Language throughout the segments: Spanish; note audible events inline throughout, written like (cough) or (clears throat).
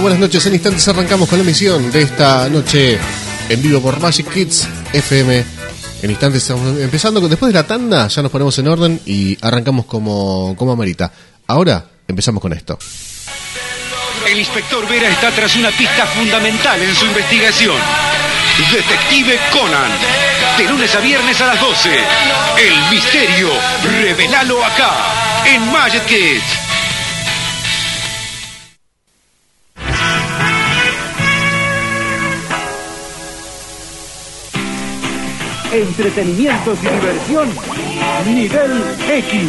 Buenas noches. En instantes arrancamos con la emisión de esta noche en vivo por Magic Kids FM. En instantes estamos empezando. Después de la tanda ya nos ponemos en orden y arrancamos como, como. Ahora empezamos con esto. El inspector Vera está tras una pista fundamental en su investigación. Detective Conan. De lunes a viernes a las 12. El misterio. Revelalo acá. En Magic Kids. Entretenimientos y diversión. Nivel X.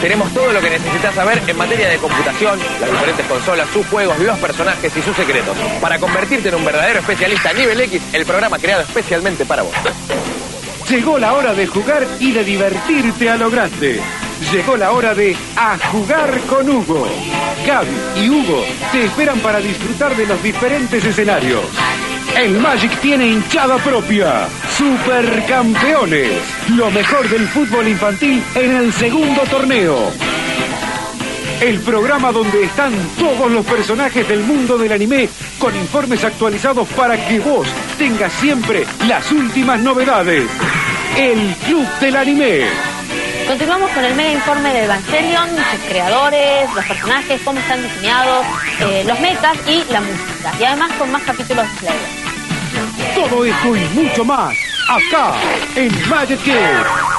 Tenemos todo lo que necesitas saber en materia de computación, las diferentes consolas, sus juegos, los personajes y sus secretos. Para convertirte en un verdadero especialista nivel X, el programa creado especialmente para vos. Llegó la hora de jugar y de divertirte a lo grande. Llegó la hora de A Jugar con Hugo. Gaby y Hugo te esperan para disfrutar de los diferentes escenarios. El Magic tiene hinchada propia. Supercampeones. Lo mejor del fútbol infantil en el segundo torneo. El programa donde están todos los personajes del mundo del anime con informes actualizados para que vos tengas siempre las últimas novedades. El Club del Anime. Continuamos con el mega informe de Evangelion, sus creadores, los personajes, cómo están diseñados, eh, los mechas y la música. Y además con más capítulos de. Todo esto y mucho más, acá en Magic Kids.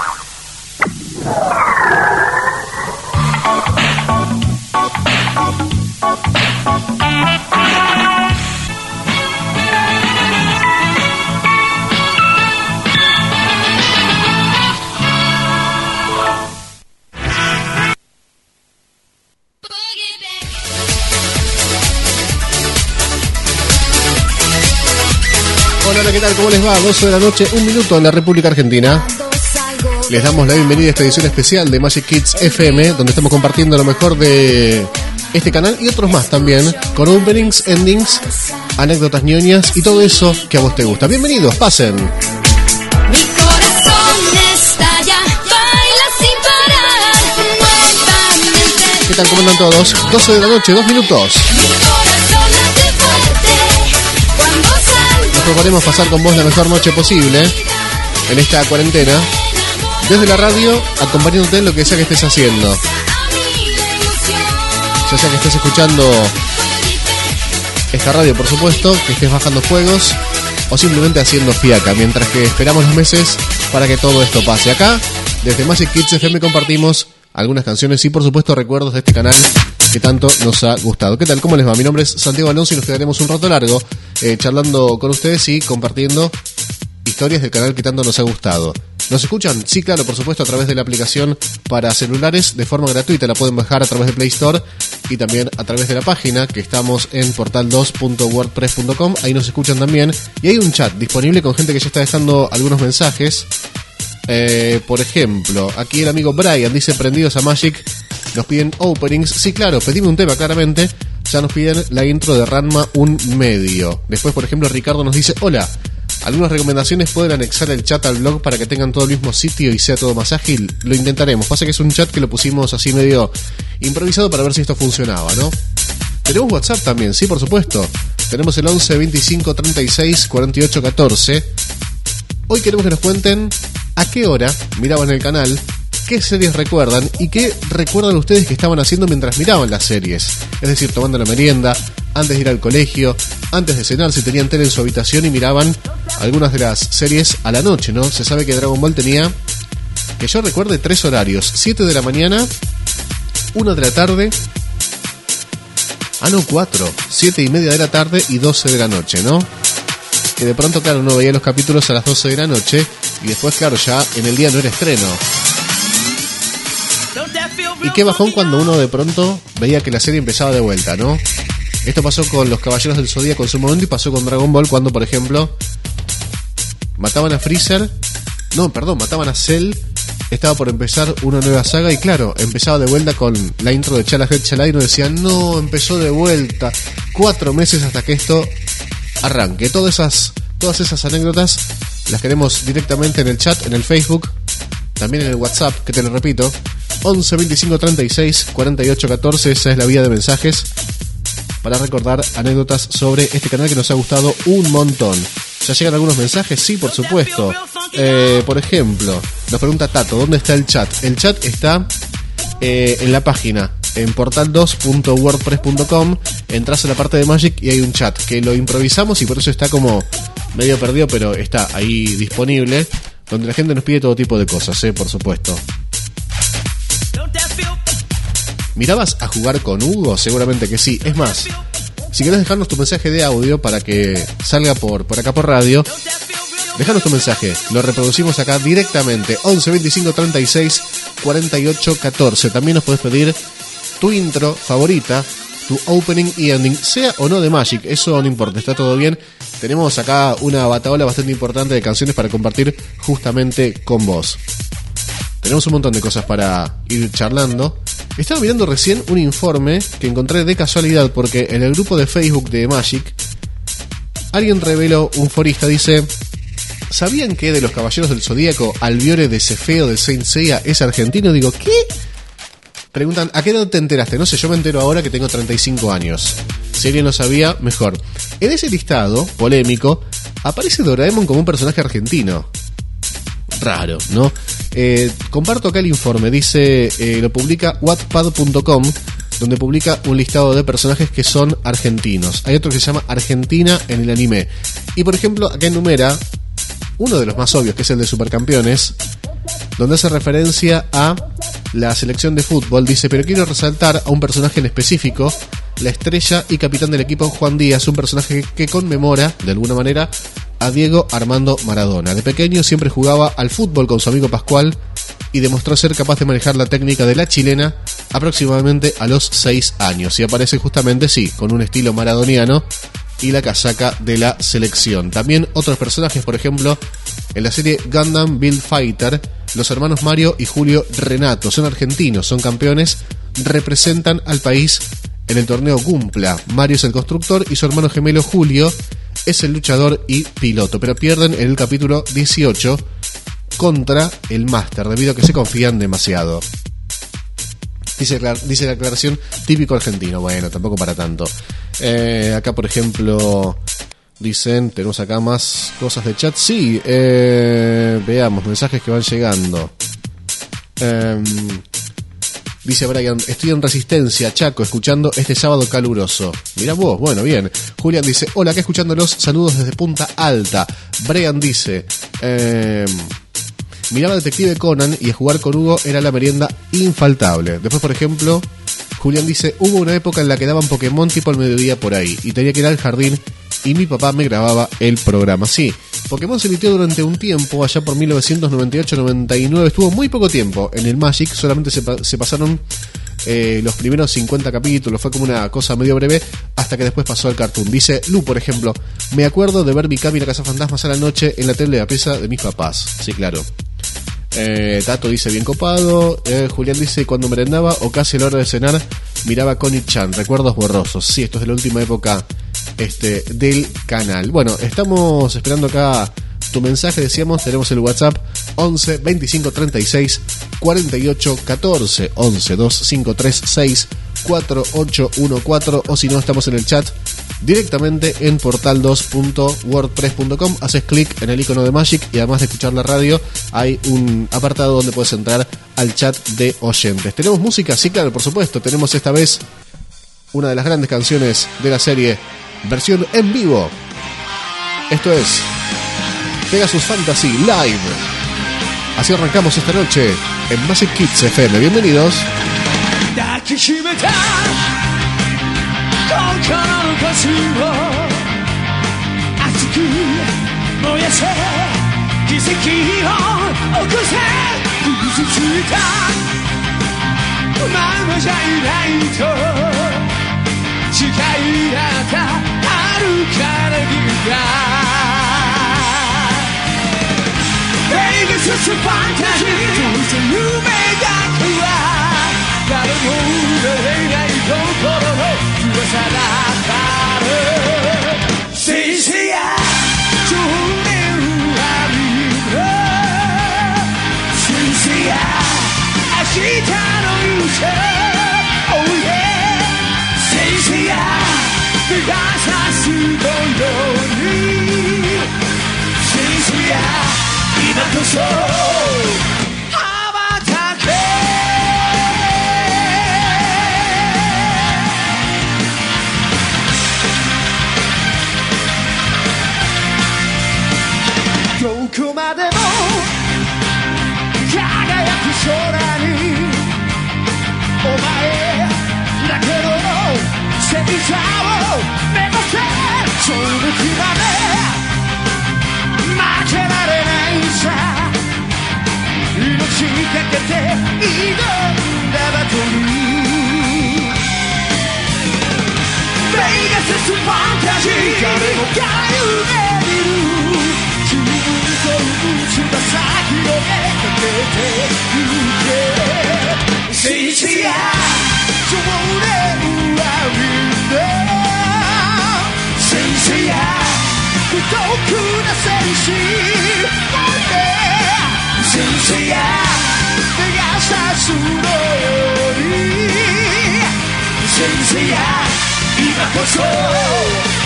Tal? ¿Cómo les va? 12 de la noche, un minuto en la República Argentina. Les damos la bienvenida a esta edición especial de Magic Kids FM, donde estamos compartiendo lo mejor de este canal y otros más también, con openings, endings, anécdotas ñoñas y todo eso que a vos te gusta. Bienvenidos, pasen. ¿Qué tal? ¿Cómo andan todos? 12 de la noche, dos minutos. Proponemos pasar con vos la mejor noche posible en esta cuarentena, desde la radio, acompañándote en lo que sea que estés haciendo. Ya sea que estés escuchando esta radio, por supuesto, que estés bajando juegos o simplemente haciendo fiaca, mientras que esperamos los meses para que todo esto pase. Acá, desde Magic Kids FM compartimos algunas canciones y por supuesto recuerdos de este canal que tanto nos ha gustado. ¿Qué tal? ¿Cómo les va? Mi nombre es Santiago Alonso y nos quedaremos un rato largo eh, charlando con ustedes y compartiendo historias del canal que tanto nos ha gustado. ¿Nos escuchan? Sí, claro, por supuesto, a través de la aplicación para celulares de forma gratuita. La pueden bajar a través de Play Store y también a través de la página que estamos en portal2.wordpress.com. Ahí nos escuchan también. Y hay un chat disponible con gente que ya está dejando algunos mensajes. Eh, por ejemplo, aquí el amigo Brian dice prendidos a Magic. Nos piden openings. Sí, claro, pedime un tema claramente. Ya nos piden la intro de Ranma un medio. Después, por ejemplo, Ricardo nos dice, hola. Algunas recomendaciones pueden anexar el chat al blog para que tengan todo el mismo sitio y sea todo más ágil. Lo intentaremos. Pasa que es un chat que lo pusimos así medio improvisado para ver si esto funcionaba, ¿no? Tenemos WhatsApp también, sí, por supuesto. Tenemos el 11 25 36 48 14. Hoy queremos que nos cuenten a qué hora miraban el canal, qué series recuerdan y qué recuerdan ustedes que estaban haciendo mientras miraban las series. Es decir, tomando la merienda, antes de ir al colegio, antes de cenar, si tenían tele en su habitación y miraban algunas de las series a la noche, ¿no? Se sabe que Dragon Ball tenía, que yo recuerde, tres horarios. 7 de la mañana, 1 de la tarde, ah no, 4, 7 y media de la tarde y 12 de la noche, ¿no? que de pronto, claro, uno veía los capítulos a las 12 de la noche y después, claro, ya en el día no era estreno. Y qué bajón cuando uno de pronto veía que la serie empezaba de vuelta, ¿no? Esto pasó con los Caballeros del Zodíaco en su momento y pasó con Dragon Ball cuando, por ejemplo, mataban a Freezer. No, perdón, mataban a Cell. Estaba por empezar una nueva saga y claro, empezaba de vuelta con la intro de Chala Head Chala y nos decían, no, empezó de vuelta. Cuatro meses hasta que esto arranque. Todas esas, todas esas anécdotas las queremos directamente en el chat, en el Facebook, también en el WhatsApp, que te lo repito, 11 25 36 48 14, esa es la vía de mensajes. para recordar anécdotas sobre este canal que nos ha gustado un montón. ¿Ya llegan algunos mensajes? Sí, por supuesto. Eh, por ejemplo, nos pregunta Tato, ¿dónde está el chat? El chat está eh, en la página, en portal2.wordpress.com. Entras a la parte de Magic y hay un chat que lo improvisamos y por eso está como medio perdido, pero está ahí disponible. Donde la gente nos pide todo tipo de cosas, ¿eh? por supuesto. ¿Mirabas a jugar con Hugo? Seguramente que sí. Es más, si querés dejarnos tu mensaje de audio para que salga por, por acá por radio, dejanos tu mensaje. Lo reproducimos acá directamente. 11 25 36 48 14. También nos puedes pedir tu intro favorita, tu opening y ending, sea o no de Magic. Eso no importa, está todo bien. Tenemos acá una bataola bastante importante de canciones para compartir justamente con vos. Tenemos un montón de cosas para ir charlando. Estaba mirando recién un informe que encontré de casualidad porque en el grupo de Facebook de Magic alguien reveló, un forista dice, ¿sabían que de los Caballeros del Zodíaco Albiore de Cefeo de Saint Seiya es argentino? Digo, ¿qué? Preguntan, ¿a qué edad te enteraste? No sé, yo me entero ahora que tengo 35 años. Si alguien lo sabía, mejor. En ese listado, polémico, aparece Doraemon como un personaje argentino raro, ¿no? Eh, comparto acá el informe, dice, eh, lo publica wattpad.com, donde publica un listado de personajes que son argentinos. Hay otro que se llama Argentina en el anime. Y por ejemplo, acá enumera uno de los más obvios, que es el de Supercampeones, donde hace referencia a la selección de fútbol. Dice, pero quiero resaltar a un personaje en específico, la estrella y capitán del equipo Juan Díaz, un personaje que conmemora, de alguna manera, a Diego Armando Maradona. De pequeño siempre jugaba al fútbol con su amigo Pascual y demostró ser capaz de manejar la técnica de la chilena aproximadamente a los 6 años. Y aparece justamente, sí, con un estilo maradoniano y la casaca de la selección. También otros personajes, por ejemplo, en la serie Gundam Build Fighter, los hermanos Mario y Julio Renato son argentinos, son campeones, representan al país en el torneo Cumpla. Mario es el constructor y su hermano gemelo Julio es el luchador y piloto, pero pierden en el capítulo 18 contra el Master debido a que se confían demasiado. Dice, dice la aclaración típico argentino. Bueno, tampoco para tanto. Eh, acá, por ejemplo, dicen, tenemos acá más cosas de chat. Sí, eh, veamos, mensajes que van llegando. Em, dice Brian, estoy en Resistencia, Chaco, escuchando este sábado caluroso. Mira vos, bueno, bien. Julian dice, hola, acá escuchándolos, saludos desde Punta Alta. Brian dice, eh, miraba Detective Conan y a jugar con Hugo era la merienda infaltable. Después, por ejemplo, Julián dice, hubo una época en la que daban Pokémon tipo al mediodía por ahí y tenía que ir al jardín y mi papá me grababa el programa. Sí, Pokémon se emitió durante un tiempo, allá por 1998-99, estuvo muy poco tiempo en el Magic, solamente se pasaron eh, los primeros 50 capítulos, fue como una cosa medio breve, hasta que después pasó al cartoon. Dice Lu, por ejemplo, me acuerdo de ver Mikami y la Casa Fantasmas a la noche en la tele de la pieza de mis papás. Sí, claro. Eh, Tato dice bien copado. Eh, Julián dice cuando merendaba o casi a la hora de cenar miraba Connie Chan. Recuerdos borrosos. Sí, esto es de la última época este, del canal. Bueno, estamos esperando acá tu mensaje. Decíamos, tenemos el WhatsApp 11 25 36 48 14 11 2536 4814 o si no estamos en el chat directamente en portal2.wordpress.com haces clic en el icono de Magic y además de escuchar la radio hay un apartado donde puedes entrar al chat de oyentes. ¿Tenemos música? Sí, claro, por supuesto. Tenemos esta vez una de las grandes canciones de la serie, versión en vivo. Esto es Pegasus Fantasy Live. Así arrancamos esta noche en Magic Kids FM. Bienvenidos. 抱きしめた。心の星を熱く燃やせ。奇跡を起こせ。傷ついた。ままじゃいないと。誓い合ったあるからぎが。Vegas is a fantasy どうせ夢だけは。誰も埋めれない心の噂だったる静止や少年は見る静止や明日の夢 Oh yeah 静や目が差すのように静止や今こそどこまでも輝く空にお前だけの星座を目指せその時まで負けられないさ命かけて挑んだバトルベイガスファンタジー誰もが夢見る。翼広げかけてゆけシシア少年はみんなシシア孤独な戦士シシアペガサスのようにシシア今こそ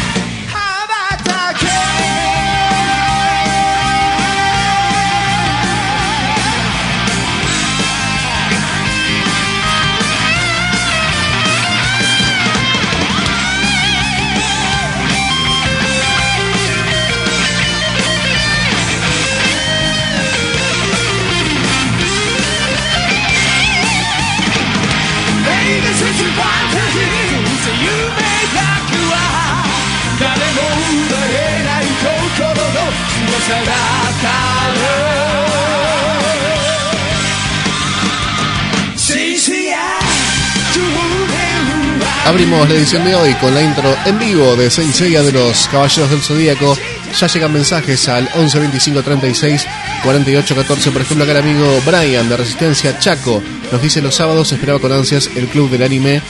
Abrimos la edición de hoy con la intro en vivo de Senseiya de los Caballeros del Zodíaco. Ya llegan mensajes al 11 25 36 48 14. Por ejemplo, acá el amigo Brian de Resistencia Chaco nos dice: Los sábados esperaba con ansias el club del anime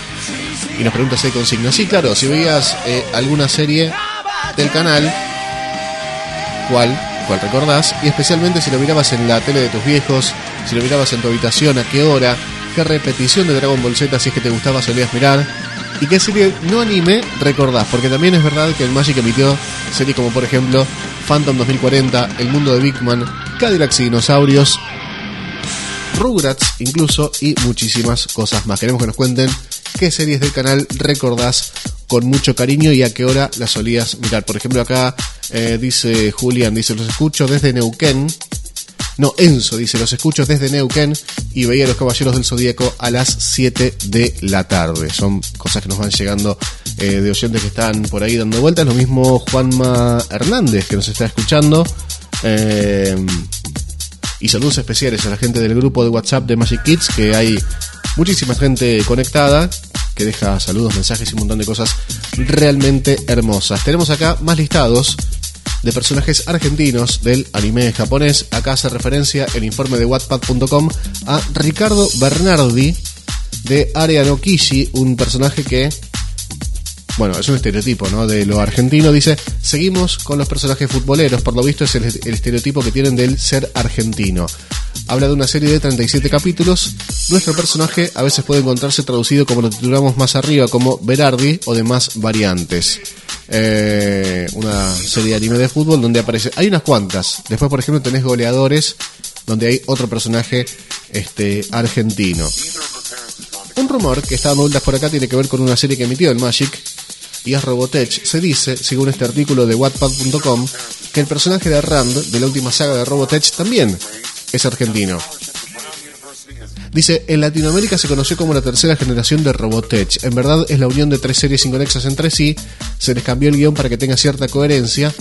y nos pregunta si hay consignas. Sí, claro, si veías eh, alguna serie del canal, ¿cuál? ¿Cuál recordás? Y especialmente si lo mirabas en la tele de tus viejos, si lo mirabas en tu habitación, a qué hora, qué repetición de Dragon Ball Z, si es que te gustaba, solías mirar. Y qué serie no anime recordás, porque también es verdad que el Magic emitió series como por ejemplo Phantom 2040, El Mundo de Big Man, Cadillacs y Dinosaurios, Rugrats incluso y muchísimas cosas más. Queremos que nos cuenten qué series del canal recordás con mucho cariño y a qué hora las solías mirar. Por ejemplo, acá eh, dice Julián, dice, los escucho desde Neuquén. No, Enzo dice, los escucho desde Neuquén y veía a los Caballeros del Zodíaco a las 7 de la tarde. Son cosas que nos van llegando eh, de oyentes que están por ahí dando vueltas. Lo mismo Juanma Hernández que nos está escuchando. Eh, y saludos especiales a la gente del grupo de WhatsApp de Magic Kids, que hay muchísima gente conectada, que deja saludos, mensajes y un montón de cosas realmente hermosas. Tenemos acá más listados de personajes argentinos del anime japonés. Acá hace referencia el informe de Wattpad.com a Ricardo Bernardi de Area no Kishi, un personaje que bueno, es un estereotipo, ¿no? De lo argentino. Dice, seguimos con los personajes futboleros. Por lo visto es el, el, estereotipo que tienen del ser argentino. Habla de una serie de 37 capítulos. Nuestro personaje a veces puede encontrarse traducido como lo titulamos más arriba, como Berardi o demás variantes. Eh, una serie de anime de fútbol donde aparece... Hay unas cuantas. Después, por ejemplo, tenés goleadores donde hay otro personaje este, argentino. Un rumor que está dando vueltas por acá tiene que ver con una serie que emitió el Magic y es Robotech. Se dice, según este artículo de Wattpad.com, que el personaje de Rand de la última saga de Robotech también es argentino. Dice, en Latinoamérica se conoció como la tercera generación de Robotech. En verdad es la unión de tres series inconexas entre sí. Se les cambió el guion para que tenga cierta coherencia.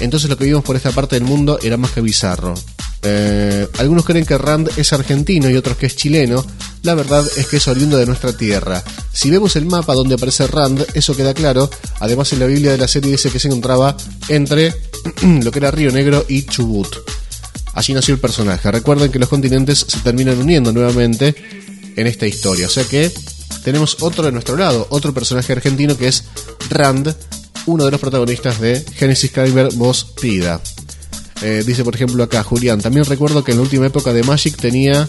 Entonces lo que vimos por esta parte del mundo era más que bizarro. Eh, algunos creen que Rand es argentino y otros que es chileno. La verdad es que es oriundo de nuestra tierra. Si vemos el mapa donde aparece Rand, eso queda claro. Además en la Biblia de la serie dice que se encontraba entre (clears throat) lo que era Río Negro y Chubut. Allí nació el personaje. Recuerden que los continentes se terminan uniendo nuevamente en esta historia. O sea que tenemos otro de nuestro lado, otro personaje argentino que es Rand, uno de los protagonistas de Genesis Kyber Boss Pida. Eh, dice por ejemplo acá Julián, también recuerdo que en la última época de Magic tenía...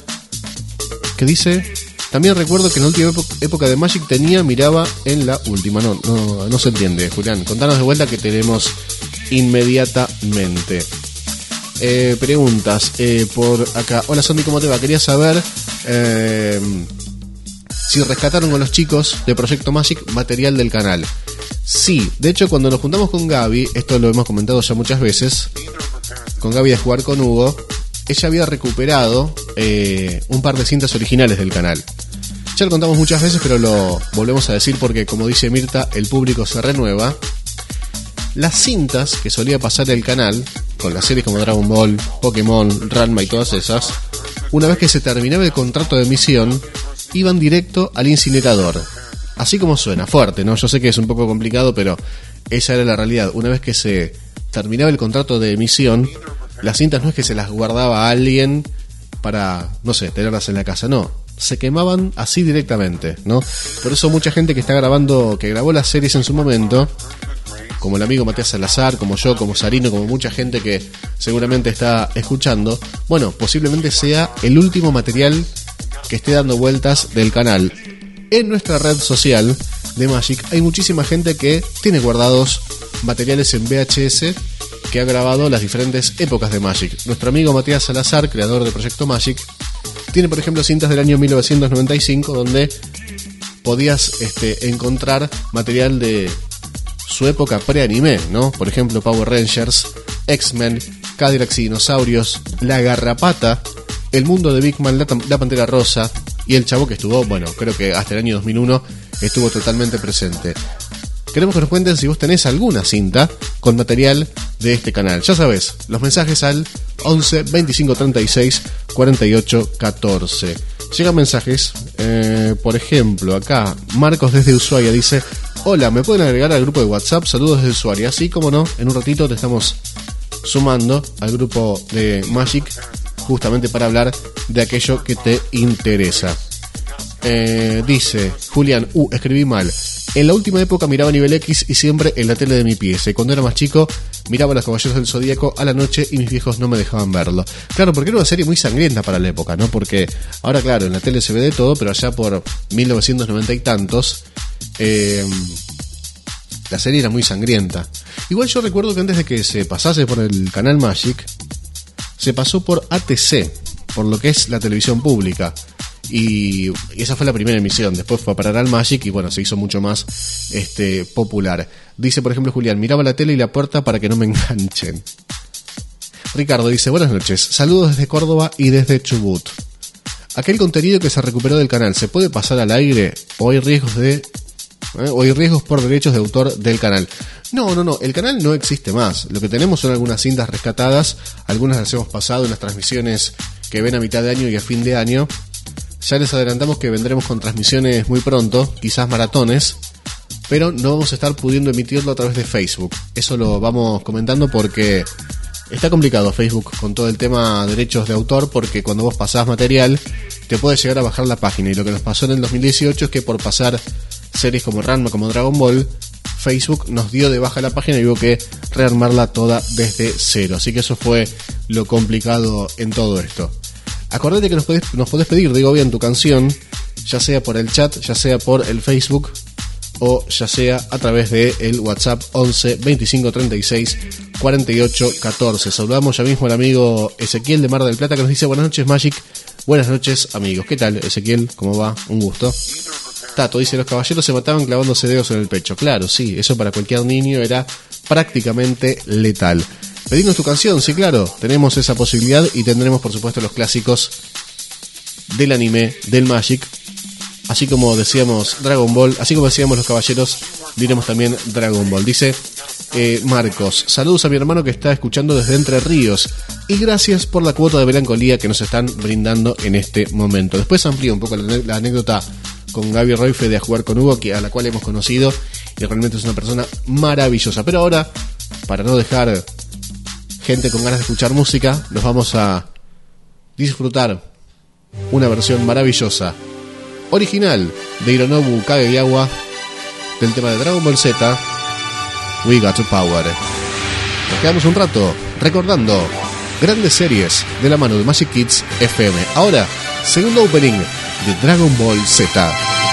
¿Qué dice? También recuerdo que en la última época- época de Magic tenía, miraba en la última. No, no, no se entiende, Julián. Contanos de vuelta que tenemos inmediatamente. Eh, preguntas eh, por acá. Hola Sondi, ¿cómo te va? Quería saber eh, si rescataron con los chicos de Proyecto Magic material del canal. Sí, de hecho cuando nos juntamos con Gaby, esto lo hemos comentado ya muchas veces, con Gaby de jugar con Hugo, ella había recuperado un par de cintas originales del canal. Ya lo contamos muchas veces, pero lo volvemos a decir porque, como dice Mirta, el público se renueva. Las cintas que solía pasar el canal, con las series como Dragon Ball, Pokémon, Ranma y todas esas, una vez que se terminaba el contrato de emisión, iban directo al incinerador. Así como suena, fuerte, ¿no? Yo sé que es un poco complicado, pero esa era la realidad. Una vez que se terminaba el contrato de emisión, las cintas no es que se las guardaba alguien para, no sé, tenerlas en la casa, no. Se quemaban así directamente, ¿no? Por eso mucha gente que está grabando, que grabó las series en su momento, como el amigo Matías Salazar, como yo, como Sarino, como mucha gente que seguramente está escuchando, bueno, posiblemente sea el último material que esté dando vueltas del canal. En nuestra red social de Magic hay muchísima gente que tiene guardados materiales en VHS que ha grabado las diferentes épocas de Magic. Nuestro amigo Matías Salazar, creador de Proyecto Magic, tiene por ejemplo cintas del año 1995 donde podías este, encontrar material de su época pre-anime, ¿no? Por ejemplo, Power Rangers, X-Men, Cadillacs y Dinosaurios, La Garrapata, El Mundo de Big Man, La, Pantera Rosa y El Chavo que estuvo, bueno, creo que hasta el año 2001 estuvo totalmente presente. Queremos que nos cuenten si vos tenés alguna cinta con material de este canal. Ya sabes, los mensajes al 11 25 36 48 14. Llegan mensajes, eh, por ejemplo, acá Marcos desde Ushuaia dice: Hola, ¿me pueden agregar al grupo de WhatsApp? Saludos desde Ushuaia. Así como no, en un ratito te estamos sumando al grupo de Magic justamente para hablar de aquello que te interesa. Eh, dice Julián, uh, escribí mal. En la última época miraba nivel X y siempre en la tele de mi pieza. Y cuando era más chico, miraba los Caballeros del Zodíaco a la noche y mis viejos no me dejaban verlo. Claro, porque era una serie muy sangrienta para la época, ¿no? Porque ahora, claro, en la tele se ve de todo, pero allá por 1990 y tantos, eh, la serie era muy sangrienta. Igual yo recuerdo que antes de que se pasase por el canal Magic, se pasó por ATC, por lo que es la televisión pública. Y esa fue la primera emisión. Después fue a parar al Magic y bueno, se hizo mucho más este, popular. Dice, por ejemplo, Julián, miraba la tele y la puerta para que no me (laughs) enganchen. Ricardo dice, buenas noches, saludos desde Córdoba y desde Chubut. Aquel contenido que se recuperó del canal, ¿se puede pasar al aire o hay riesgos de... eh, o hay riesgos por derechos de autor del canal? No, no, no, el canal no existe más. Lo que tenemos son algunas cintas rescatadas, algunas las hemos pasado en las transmisiones que ven a mitad de año y a fin de año. Ya les adelantamos que vendremos con transmisiones muy pronto, quizás maratones, pero no vamos a estar pudiendo emitirlo a través de Facebook. Eso lo vamos comentando porque está complicado Facebook con todo el tema derechos de autor porque cuando vos pasás material te puede llegar a bajar la página y lo que nos pasó en el 2018 es que por pasar series como Ranma, como Dragon Ball, Facebook nos dio de baja la página y hubo que rearmarla toda desde cero. Así que eso fue lo complicado en todo esto. Acordate que nos podés, nos podés pedir, digo bien, tu canción, ya sea por el chat, ya sea por el Facebook o ya sea a través de el WhatsApp 11 25 36 48 14. Saludamos ya mismo al amigo Ezequiel de Mar del Plata que nos dice buenas noches Magic, buenas noches amigos. ¿Qué tal Ezequiel? ¿Cómo va? Un gusto. Tato dice los caballeros se mataban clavándose dedos en el pecho. Claro, sí, eso para cualquier niño era prácticamente letal. Pedimos tu canción, sí, claro, tenemos esa posibilidad y tendremos por supuesto los clásicos del anime, del Magic, así como decíamos Dragon Ball, así como decíamos los caballeros, diremos también Dragon Ball. Dice eh, Marcos, saludos a mi hermano que está escuchando desde Entre Ríos y gracias por la cuota de melancolía que nos están brindando en este momento. Después amplío un poco la, anécdota con Gaby Roife de A Jugar con Hugo, a la cual hemos conocido y realmente es una persona maravillosa. Pero ahora, para no dejar gente con ganas de escuchar música, nos vamos a disfrutar una versión maravillosa, original de Hironobu Kageyawa del tema de Dragon Ball Z, We Got the Power. Nos quedamos un rato recordando grandes series de la mano de Magic Kids FM. Ahora, segundo opening de Dragon Ball Z.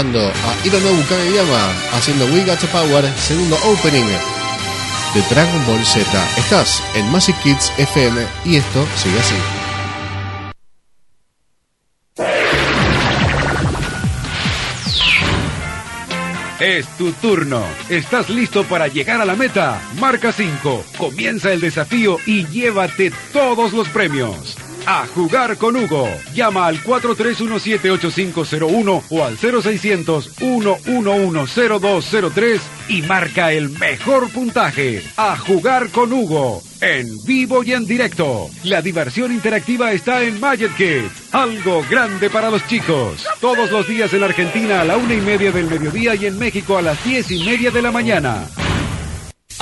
escuchando a Hironobu Kageyama haciendo We Got the Power, segundo opening de Dragon Ball Z. Estás en Magic Kids FM y esto sigue así. Es tu turno. ¿Estás listo para llegar a la meta? Marca 5. Comienza el desafío y llévate todos los premios. A jugar con Hugo. Llama al 43178501 o al 0600-1110203 y marca el mejor puntaje. A jugar con Hugo. En vivo y en directo. La diversión interactiva está en Magic Kids. Algo grande para los chicos. Todos los días en Argentina a la una y media del mediodía y en México a las diez y media de la mañana.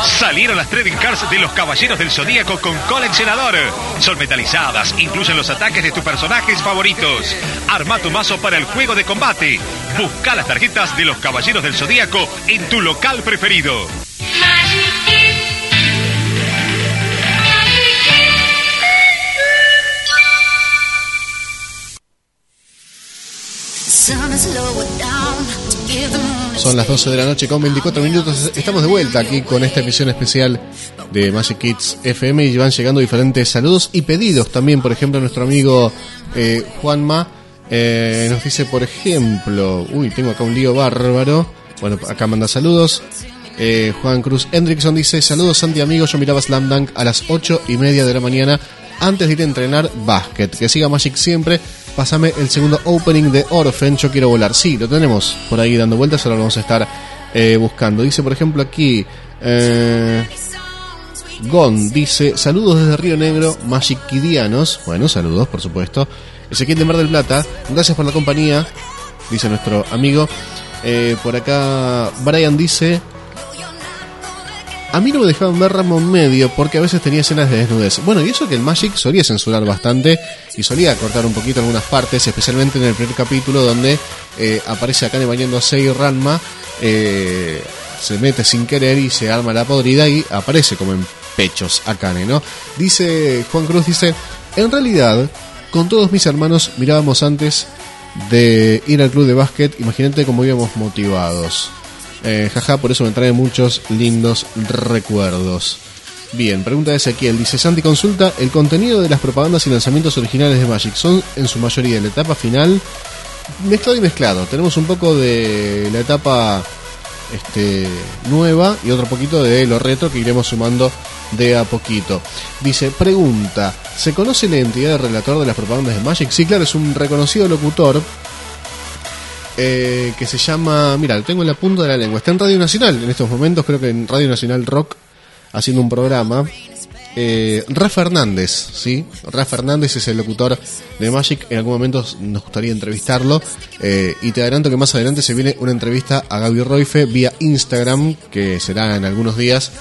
Salieron las trading cards de los Caballeros del Zodíaco con coleccionador. Son metalizadas, incluyen los ataques de tus personajes favoritos. Arma tu mazo para el juego de combate. Busca las tarjetas de los Caballeros del Zodíaco en tu local preferido. Son las 12 de la noche con 24 minutos. Estamos de vuelta aquí con esta emisión especial de Magic Kids FM y van llegando diferentes saludos y pedidos también. Por ejemplo, nuestro amigo eh, Juanma eh, nos dice, por ejemplo, uy, tengo acá un lío bárbaro. Bueno, acá manda saludos. Eh, Juan Cruz Hendrickson dice: Saludos, Santi, amigos. Yo miraba Slam Dunk a las 8 y media de la mañana antes de ir a entrenar básquet. Que siga Magic siempre. Pásame el segundo opening de Orphan. Yo quiero volar. Sí, lo tenemos por ahí dando vueltas. Ahora lo vamos a estar eh, buscando. Dice, por ejemplo, aquí. Eh, Gon dice: Saludos desde Río Negro, Magicidianos. Bueno, saludos, por supuesto. Ezequiel de Mar del Plata, gracias por la compañía, dice nuestro amigo. Eh, por acá, Brian dice: A mí no me dejaban ver Ramón Medio porque a veces tenía escenas de desnudez. Bueno, y eso que el Magic solía censurar bastante y solía cortar un poquito algunas partes, especialmente en el primer capítulo donde eh, aparece Akane bañando a Sei Ranma. Eh, se mete sin querer y se arma la podrida y aparece como en pechos Akane, ¿no? Dice Juan Cruz, dice, en realidad, con todos mis hermanos mirábamos antes de ir al club de básquet, imagínate cómo íbamos motivados. Eh, jaja, por eso me trae muchos lindos recuerdos. Bien, pregunta de Ezequiel. Dice Santi Consulta, ¿el contenido de las propagandas y lanzamientos originales de Magic son en su mayoría en la etapa final? Mezclado y mezclado. Tenemos un poco de la etapa este, nueva y otro poquito de lo retro que iremos sumando de a poquito. Dice, pregunta, ¿se conoce la identidad del relator de las propagandas de Magic? Sí, claro, es un reconocido locutor eh, que se llama, mira, lo tengo en la punta de la lengua, está en Radio Nacional en estos momentos, creo que en Radio Nacional Rock, haciendo un programa. Eh, Rafa Hernández, ¿sí? Rafa Hernández es el locutor de Magic. En algún momento nos gustaría entrevistarlo. Eh, y te adelanto que más adelante se viene una entrevista a Gaby Roife vía Instagram, que será en algunos días.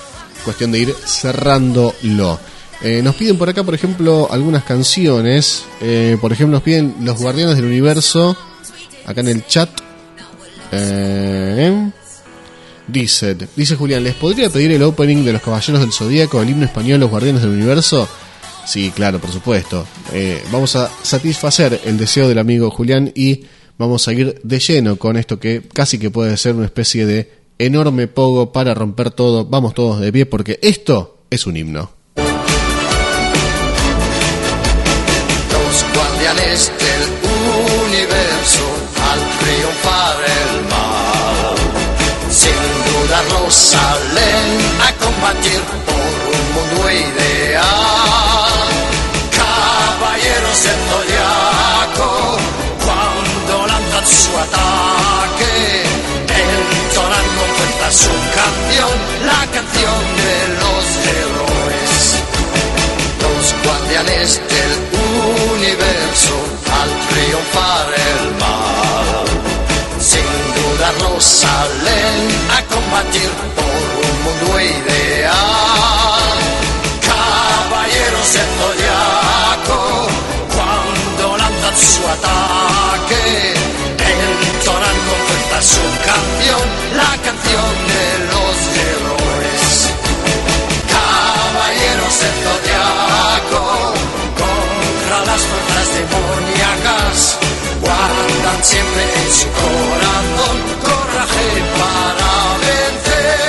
Cuestión de ir cerrándolo. Eh, nos piden por acá, por ejemplo, algunas canciones. Eh, por ejemplo, nos piden Los Guardianes del Universo. Acá en el chat. Eh, Dice, dice Julián, ¿les podría pedir el opening de los Caballeros del Zodíaco, el himno español Los Guardianes del Universo? Sí, claro, por supuesto. Eh, vamos a satisfacer el deseo del amigo Julián y vamos a ir de lleno con esto que casi que puede ser una especie de enorme pogo para romper todo. Vamos todos de pie porque esto es un himno. Los guardianes salen a combatir por un mundo ideal. Caballeros del zodiaco, cuando lanzan su ataque, entonan con fuerza su canción, la canción de los héroes los guardianes Dudarlo salen a combatir por un mundo ideal. Caballeros del zodiaco, cuando lanzan su ataque, entonan con fuerza su canción, la canción de los héroes caballeros del zodiaco contra las fuerzas demoníacas siempre en su coraje para vencer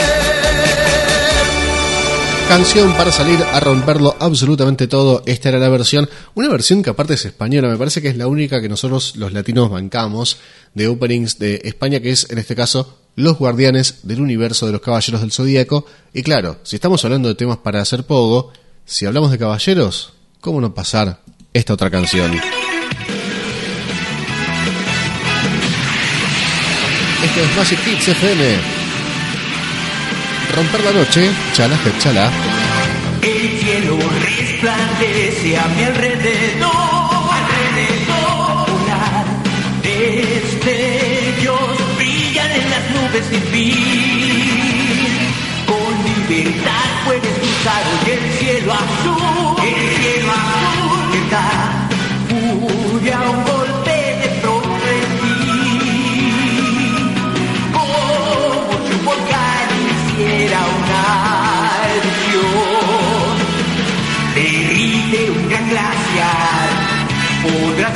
Canción para salir a romperlo absolutamente todo. Esta era la versión, una versión que aparte es española, me parece que es la única que nosotros los latinos bancamos de openings de España, que es en este caso Los Guardianes del Universo de los Caballeros del Zodíaco. Y claro, si estamos hablando de temas para hacer pogo, si hablamos de caballeros, ¿cómo no pasar esta otra canción? Esto es Magic Kids FM. Romper la noche, chala, chala. El cielo resplandece a mi alrededor, alrededor. Destellos brillan en las nubes sin fin. Con libertad puedes cruzar hoy el cielo azul, el cielo azul. Está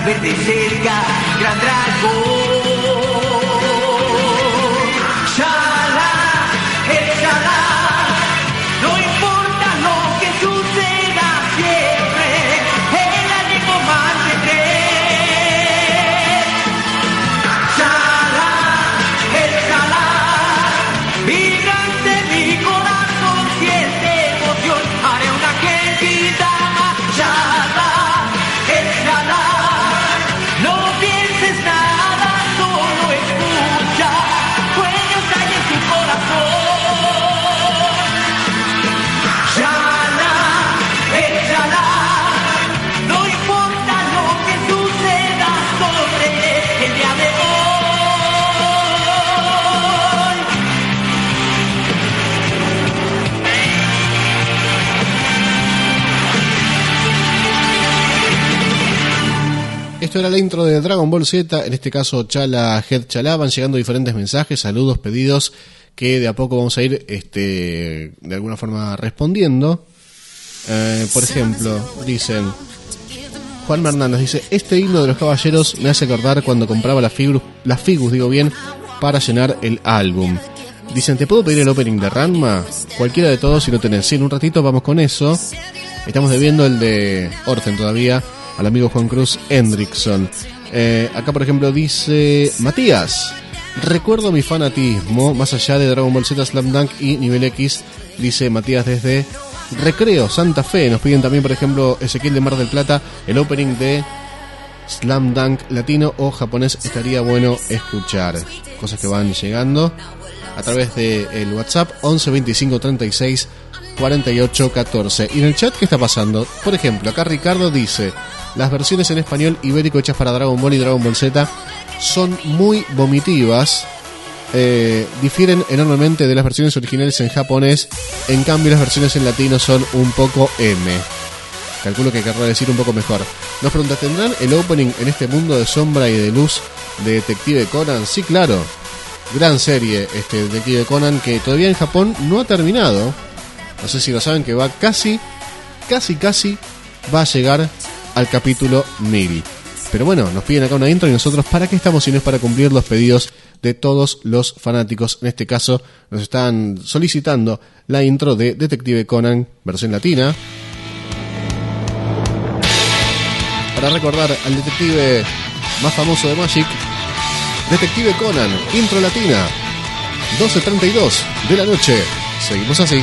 de cerca gran dragón. Era la intro de Dragon Ball Z, en este caso Chala Head Chala, van llegando diferentes mensajes, saludos, pedidos que de a poco vamos a ir este, de alguna forma respondiendo. Eh, por ejemplo, dicen Juan Hernández dice, este himno de los caballeros me hace acordar cuando compraba las figus, las figus, digo bien, para llenar el álbum. Dicen, ¿te puedo pedir el opening de Ranma? Cualquiera de todos si lo tenés. Sí, en un ratito vamos con eso. Estamos debiendo el de Orten todavía al amigo Juan Cruz Hendrickson. Eh, acá, por ejemplo, dice Matías. Recuerdo mi fanatismo más allá de Dragon Ball Z, Slam Dunk y Nivel X, dice Matías desde Recreo, Santa Fe. Nos piden también, por ejemplo, Ezequiel de Mar del Plata, el opening de Slam Dunk latino o japonés. Estaría bueno escuchar. Cosas que van llegando a través del el WhatsApp 11 25 36 48 14. ¿Y en el chat qué está pasando? Por ejemplo, acá Ricardo dice: Las versiones en español ibérico hechas para Dragon Ball y Dragon Ball Z son muy vomitivas. Eh, difieren enormemente de las versiones originales en japonés. En cambio, las versiones en latino son un poco M. Calculo que querrá decir un poco mejor. Nos pregunta, ¿tendrán el opening en este mundo de sombra y de luz de Detective Conan? Sí, claro. Gran serie este Detective Conan que todavía en Japón no ha terminado. No sé si lo saben que va casi, casi, casi va a llegar al capítulo 1000. Pero bueno, nos piden acá una intro y nosotros, ¿para qué estamos si no es para cumplir los pedidos de todos los fanáticos? En este caso, nos están solicitando la intro de Detective Conan, versión latina. Para recordar al detective más famoso de Magic, Detective Conan, intro latina, 12.32 de la noche. Seguimos así.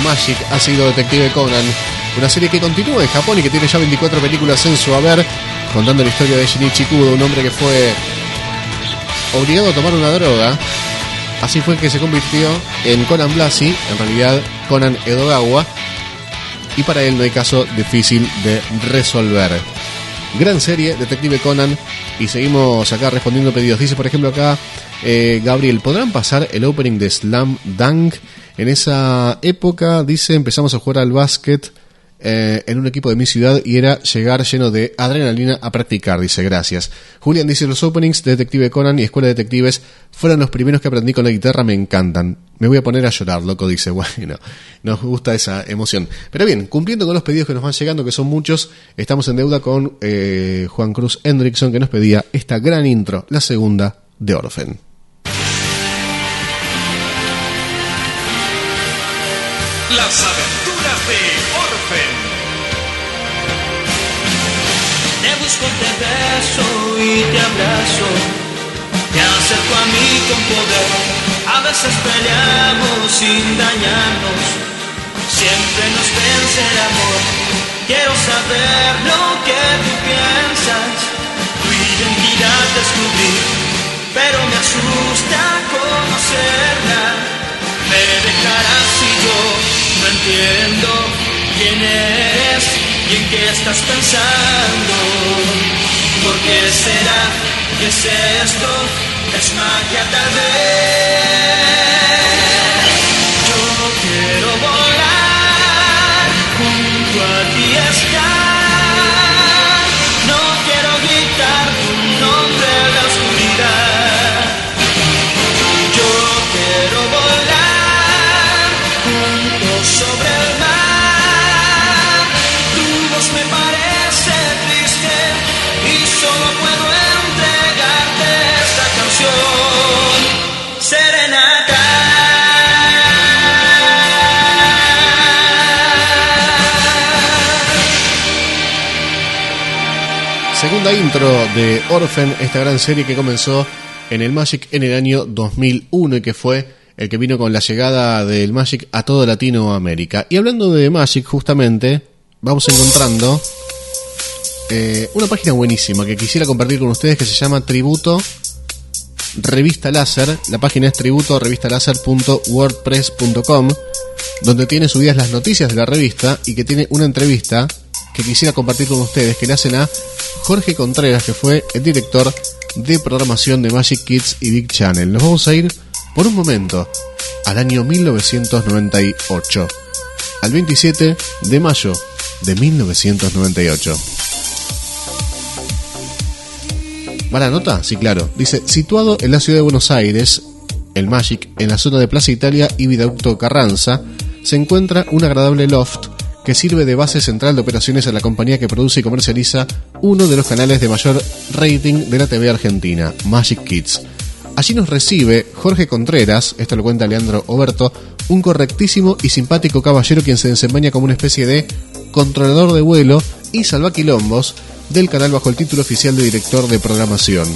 Magic ha sido Detective Conan, una serie que continúa en Japón y que tiene ya 24 películas en su haber, contando la historia de Shinichi Kudo, un hombre que fue obligado a tomar una droga. Así fue que se convirtió en Conan Blasi, en realidad Conan Edogawa, y para él no hay caso difícil de resolver. Gran serie, Detective Conan, y seguimos acá respondiendo pedidos. Dice, por ejemplo, acá eh, Gabriel, ¿podrán pasar el opening de Slam Dunk? En esa época, dice, empezamos a jugar al básquet eh, en un equipo de mi ciudad y era llegar lleno de adrenalina a practicar, dice, gracias. Julián dice, los openings de Detective Conan y Escuela de Detectives fueron los primeros que aprendí con la guitarra, me encantan. Me voy a poner a llorar, loco, dice, (laughs) bueno, nos gusta esa emoción. Pero bien, cumpliendo con los pedidos que nos van llegando, que son muchos, estamos en deuda con eh, Juan Cruz Hendrickson, que nos pedía esta gran intro, la segunda de Orphan. Y te abrazo. Te acerco a mí con poder. A veces peleamos sin dañarnos. Siempre nos vence el amor. Quiero saber lo que tú piensas. Tu identidad descubrir. Pero me asusta conocerla. Me dejarás si yo no entiendo quién eres y en qué estás pensando. ¿Por qué será que es esto? Es magia tal vez. Segunda intro de Orphan, esta gran serie que comenzó en el Magic en el año 2001 y que fue el que vino con la llegada del Magic a toda Latinoamérica. Y hablando de Magic, justamente, vamos encontrando eh, una página buenísima que quisiera compartir con ustedes que se llama Tributo Revista Láser. La página es tributo revistaláser.wordpress.com, donde tiene subidas las noticias de la revista y que tiene una entrevista que quisiera compartir con ustedes que le hacen a Jorge Contreras, que fue el director de programación de Magic Kids y Big Channel. Nos vamos a ir por un momento al año 1998, al 27 de mayo de 1998. ¿Va la nota? Sí, claro. Dice, situado en la ciudad de Buenos Aires, el Magic, en la zona de Plaza Italia y Viaducto Carranza, se encuentra un agradable loft que sirve de base central de operaciones a la compañía que produce y comercializa uno de los canales de mayor rating de la TV argentina, Magic Kids. Allí nos recibe Jorge Contreras, esto lo cuenta Leandro Oberto, un correctísimo y simpático caballero quien se desempeña como una especie de controlador de vuelo y salvaquilombos del canal bajo el título oficial de director de programación.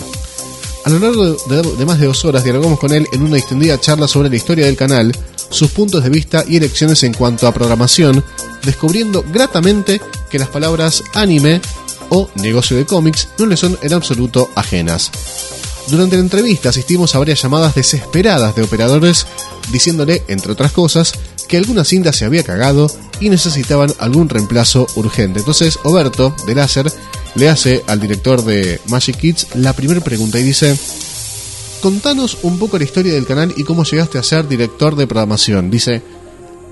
A lo largo de, más de dos horas dialogamos con él en una distendida charla sobre la historia del canal, sus puntos de vista y elecciones en cuanto a programación, descubriendo gratamente que las palabras anime o negocio de cómics no le son en absoluto ajenas. Durante la entrevista asistimos a varias llamadas desesperadas de operadores diciéndole, entre otras cosas, que alguna cinta se había cagado y necesitaban algún reemplazo urgente. Entonces Oberto, de Láser, le hace al director de Magic Kids la primera pregunta y dice, contanos un poco la historia del canal y cómo llegaste a ser director de programación. Dice,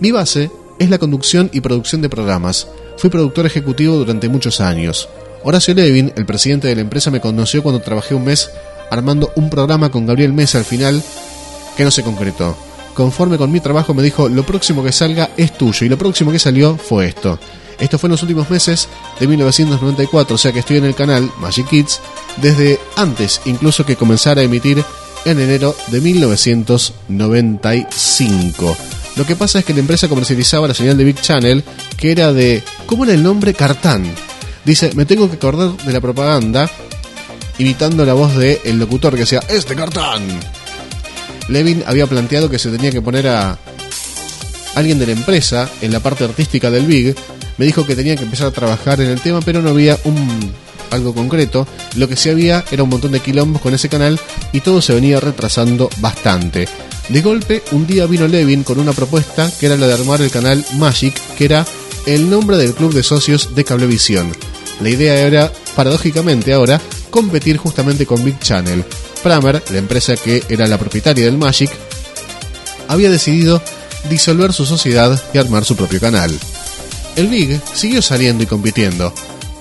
mi base es la conducción y producción de programas. Fui productor ejecutivo durante muchos años. Horacio Levin, el presidente de la empresa, me conoció cuando trabajé un mes armando un programa con Gabriel Mesa al final que no se concretó. Conforme con mi trabajo me dijo, lo próximo que salga es tuyo y lo próximo que salió fue esto. Esto fue en los últimos meses de 1994, o sea que estoy en el canal Magic Kids desde antes incluso que comenzara a emitir en enero de 1995. Lo que pasa es que la empresa comercializaba la señal de Big Channel, que era de... ¿Cómo era el nombre? Cartán. Dice, me tengo que acordar de la propaganda, imitando la voz del el locutor que decía, ¡Este Cartán! Levin había planteado que se tenía que poner a alguien de la empresa, en la parte artística del Big, me dijo que tenía que empezar a trabajar en el tema, pero no había un algo concreto. Lo que sí había era un montón de quilombos con ese canal y todo se venía retrasando bastante. De golpe, un día vino Levin con una propuesta que era la de armar el canal Magic, que era el nombre del club de socios de Cablevisión. La idea era, paradójicamente ahora, competir justamente con Big Channel. Pramer, la empresa que era la propietaria del Magic, había decidido disolver su sociedad y armar su propio canal. El Big siguió saliendo y compitiendo,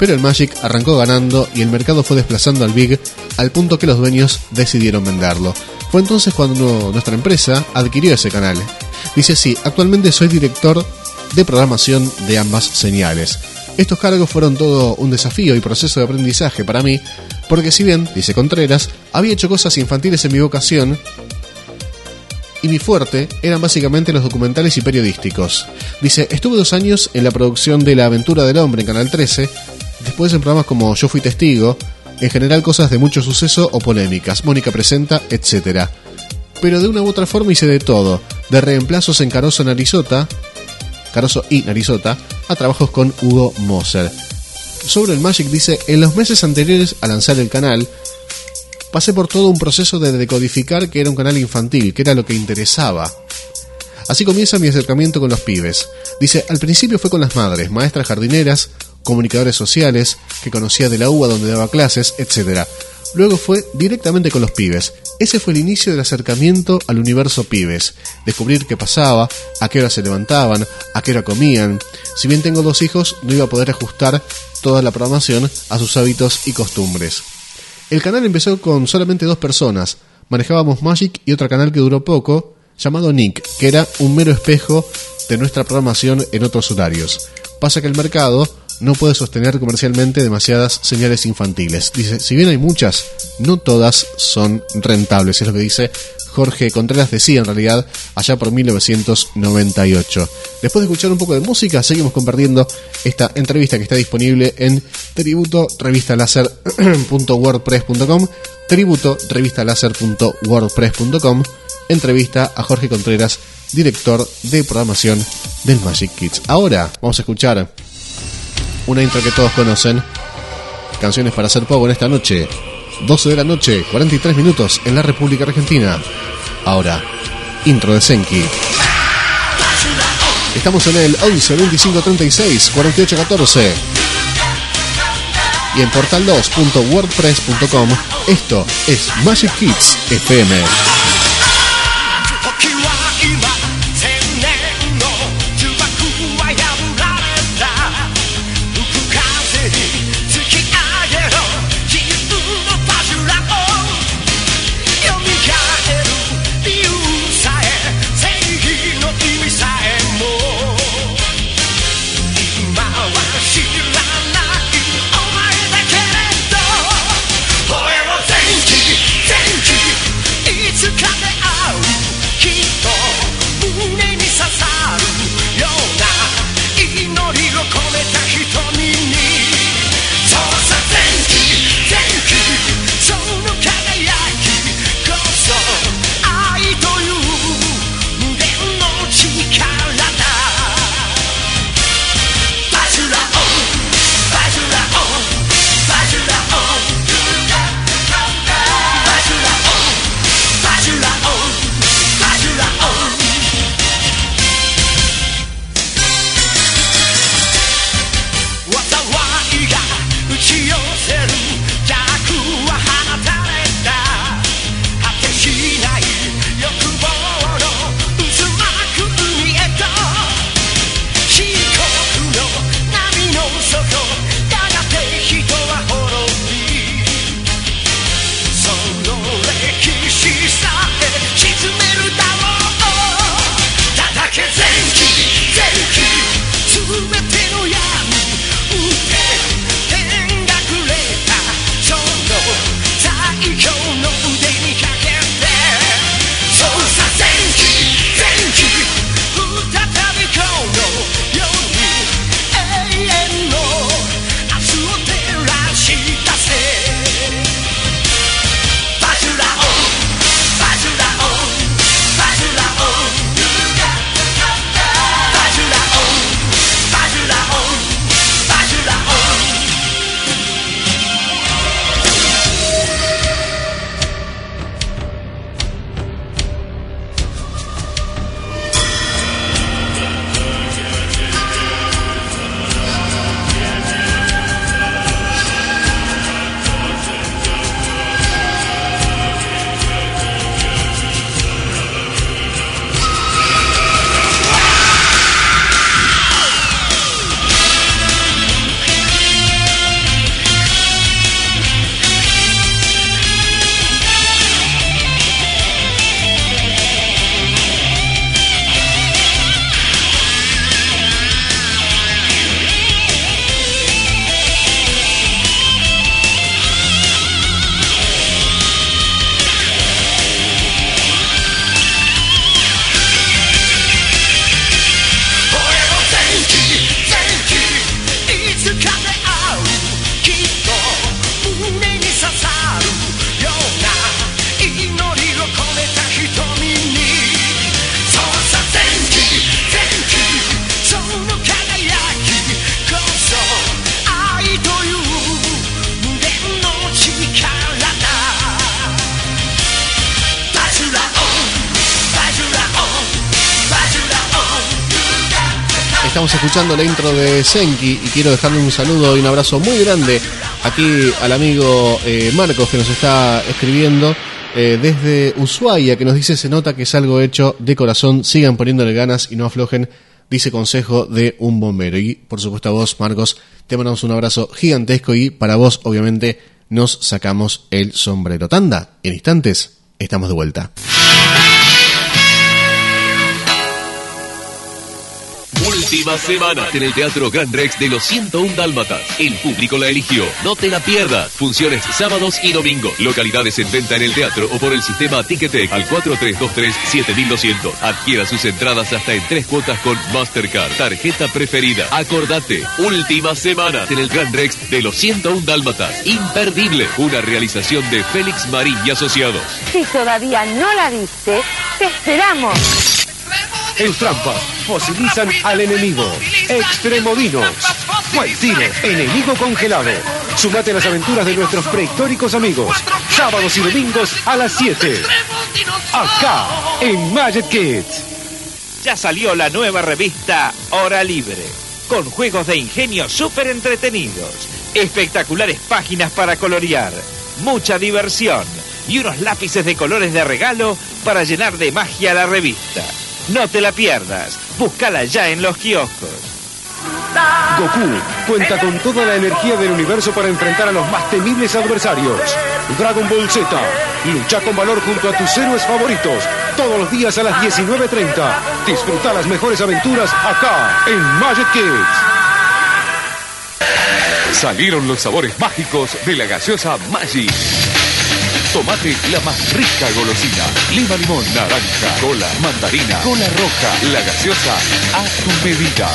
pero el Magic arrancó ganando y el mercado fue desplazando al Big al punto que los dueños decidieron venderlo. Fue entonces cuando nuestra empresa adquirió ese canal. Dice así, actualmente soy director de programación de ambas señales. Estos cargos fueron todo un desafío y proceso de aprendizaje para mí, porque si bien, dice Contreras, había hecho cosas infantiles en mi vocación, y mi fuerte eran básicamente los documentales y periodísticos. Dice, estuve dos años en la producción de La aventura del hombre en Canal 13, después en programas como Yo fui testigo, en general cosas de mucho suceso o polémicas, Mónica presenta, etc. Pero de una u otra forma hice de todo, de reemplazos en Caroso Narizota, Caroso y Narizota, a trabajos con Hugo Moser. Sobre el Magic dice, en los meses anteriores a lanzar el canal, pasé por todo un proceso de decodificar que era un canal infantil, que era lo que interesaba. Así comienza mi acercamiento con los pibes. Dice, al principio fue con las madres, maestras jardineras, comunicadores sociales, que conocía de la UBA donde daba clases, etc. Luego fue directamente con los pibes. Ese fue el inicio del acercamiento al universo pibes. Descubrir qué pasaba, a qué hora se levantaban, a qué hora comían. Si bien tengo dos hijos, no iba a poder ajustar toda la programación a sus hábitos y costumbres. El canal empezó con solamente dos personas. Manejábamos Magic y otro canal que duró poco, llamado Nick, que era un mero espejo de nuestra programación en otros horarios. Pasa que el mercado no puede sostener comercialmente demasiadas señales infantiles. Dice, si bien hay muchas, no todas son rentables, es lo que dice Jorge Contreras decía en realidad allá por 1998. Después de escuchar un poco de música, seguimos compartiendo esta entrevista que está disponible en tributo revistalaser.wordpress.com tributo revistalaser.wordpress.com entrevista a Jorge Contreras, director de programación del Magic Kids. Ahora vamos a escuchar una intro que todos conocen. Canciones para hacer poco en esta noche. 12 de la noche, 43 minutos en la República Argentina. Ahora, intro de Senki. Estamos en el 11 25 36 48 14 y en portal2.wordpress.com. Esto es Magic Kids FM. Estamos escuchando la intro de Senki y quiero dejarle un saludo y un abrazo muy grande aquí al amigo eh, Marcos que nos está escribiendo eh, desde Ushuaia que nos dice se nota que es algo hecho de corazón, sigan poniéndole ganas y no aflojen, dice consejo de un bombero. Y por supuesto a vos Marcos te mandamos un abrazo gigantesco y para vos obviamente nos sacamos el sombrero. Tanda, en instantes estamos de vuelta. Última semana en el Teatro Gran Rex de los 101 Dálmatas. El público la eligió. No te la pierdas. Funciones sábados y domingos. Localidades en venta en el teatro o por el sistema Ticketek al 4323-7200. Adquiera sus entradas hasta en tres cuotas con Mastercard. Tarjeta preferida. Acordate. Última semana en el Gran Rex de los 101 Dálmatas. Imperdible. Una realización de Félix Marín y Asociados. Si todavía no la viste, te esperamos. En trampa, fosilizan al enemigo. Extremodinos. Tiro, enemigo congelado. Sumate a las aventuras de nuestros prehistóricos amigos. Sábados y domingos a las 7. Acá, en Magic Kids. Ya salió la nueva revista Hora Libre, con juegos de ingenio súper entretenidos, espectaculares páginas para colorear, mucha diversión y unos lápices de colores de regalo para llenar de magia la revista. No te la pierdas, búscala ya en los kioscos. Goku cuenta con toda la energía del universo para enfrentar a los más temibles adversarios. Dragon Ball Z. Lucha con valor junto a tus héroes favoritos. Todos los días a las 19.30. Disfruta las mejores aventuras acá en Magic Kids. Salieron los sabores mágicos de la gaseosa Magic. Tomate, la más rica golosina. Lima limón, naranja, cola, mandarina, cola roja. La gaseosa a tu medida.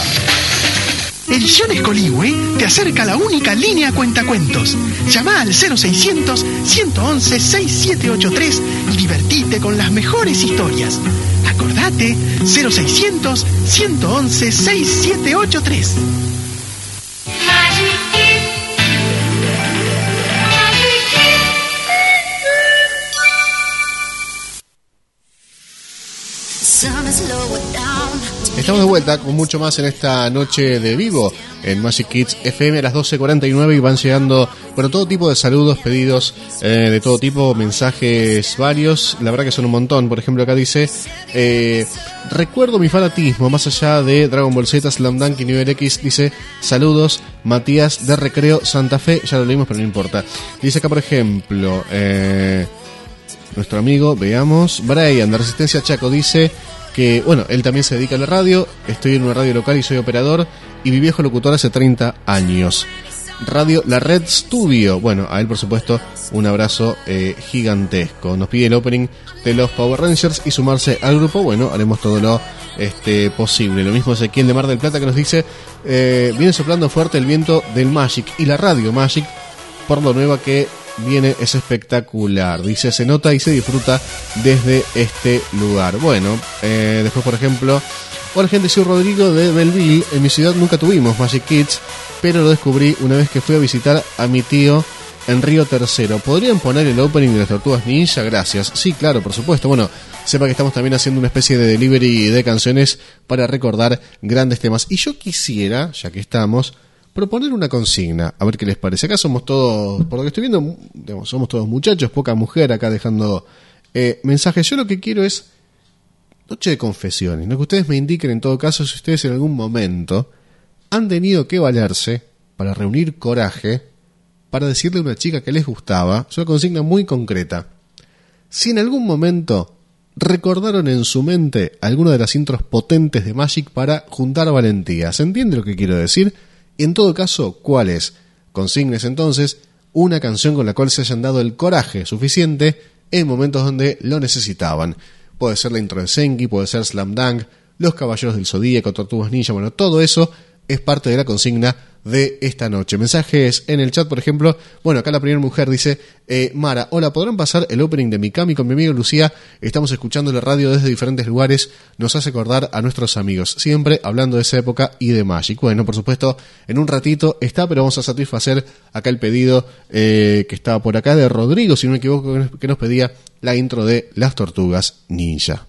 Ediciones Coligüe te acerca la única línea cuentacuentos. Llama al 0600 111 6783 y divertite con las mejores historias. Acordate 0600 111 6783. Estamos de vuelta con mucho más en esta noche de vivo en Magic Kids FM a las 12.49 y van llegando, bueno, todo tipo de saludos, pedidos eh, de todo tipo, mensajes varios, la verdad que son un montón. Por ejemplo, acá dice, eh, recuerdo mi fanatismo, más allá de Dragon Ball Z, Slam Dunk y Nivel X, dice, saludos, Matías de Recreo Santa Fe, ya lo leímos pero no importa. Dice acá, por ejemplo, eh, nuestro amigo, veamos, Brian de Resistencia Chaco dice que, bueno, él también se dedica a la radio, estoy en una radio local y soy operador, y mi viejo locutor hace 30 años. Radio La Red Studio, bueno, a él por supuesto un abrazo eh, gigantesco. Nos pide el opening de los Power Rangers y sumarse al grupo, bueno, haremos todo lo este, posible. Lo mismo Ezequiel de Mar del Plata que nos dice, eh, viene soplando fuerte el viento del Magic y la radio Magic por lo nueva que viene es espectacular. Dice, se nota y se disfruta desde este lugar. Bueno, eh, después por ejemplo, hola gente, soy Rodrigo de Belleville. En mi ciudad nunca tuvimos Magic Kids, pero lo descubrí una vez que fui a visitar a mi tío en Río Tercero. ¿Podrían poner el opening de las Tortugas Ninja? Gracias. Sí, claro, por supuesto. Bueno, sepa que estamos también haciendo una especie de delivery de canciones para recordar grandes temas. Y yo quisiera, ya que estamos, proponer una consigna, a ver qué les parece. Acá somos todos, por lo que estoy viendo, digamos, somos todos muchachos, poca mujer acá dejando eh, mensajes. Yo lo que quiero es noche de confesiones, ¿no? que ustedes me indiquen en todo caso si ustedes en algún momento han tenido que valerse para reunir coraje para decirle a una chica que les gustaba, es una consigna muy concreta. Si en algún momento recordaron en su mente alguna de las intros potentes de Magic para juntar valentía. ¿Se entiende lo que quiero decir? En todo caso, ¿cuál es? Consignes entonces una canción con la cual se hayan dado el coraje suficiente en momentos donde lo necesitaban. Puede ser la intro de Senki, puede ser Slam Dunk, Los Caballeros del Zodíaco, Tortugas Ninja, bueno, todo eso es parte de la consigna de esta noche. Mensajes en el chat, por ejemplo. Bueno, acá la primera mujer dice, eh, Mara, hola, ¿podrán pasar el opening de Mikami con mi amigo Lucía? Estamos escuchando la radio desde diferentes lugares, nos hace acordar a nuestros amigos, siempre hablando de esa época y de Magic. Bueno, por supuesto, en un ratito está, pero vamos a satisfacer acá el pedido eh, que estaba por acá de Rodrigo, si no me equivoco, que nos pedía la intro de Las Tortugas Ninja.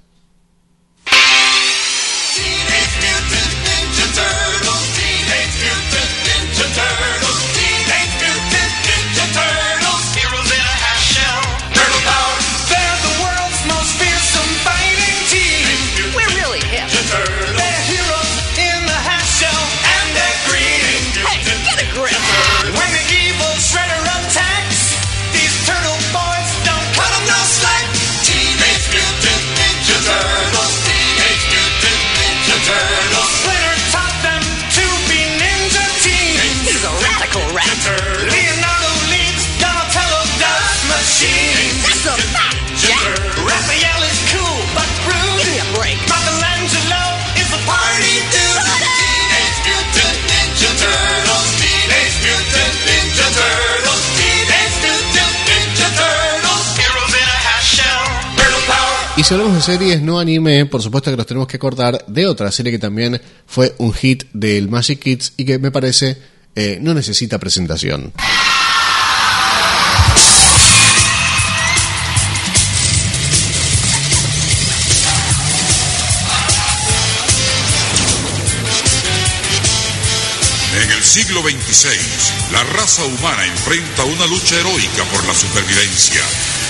Y si hablamos de series no anime, por supuesto que nos tenemos que acordar de otra serie que también fue un hit del Magic Kids y que me parece eh, no necesita presentación. En el siglo XXVI, la raza humana enfrenta una lucha heroica por la supervivencia.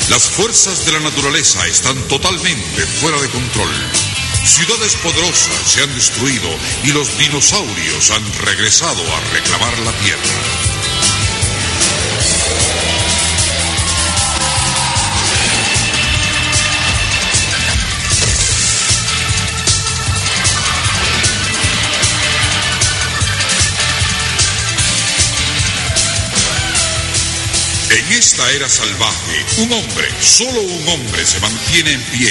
Las fuerzas de la naturaleza están totalmente fuera de control. Ciudades poderosas se han destruido y los dinosaurios han regresado a reclamar la tierra. Esta era salvaje, un hombre, solo un hombre se mantiene en pie.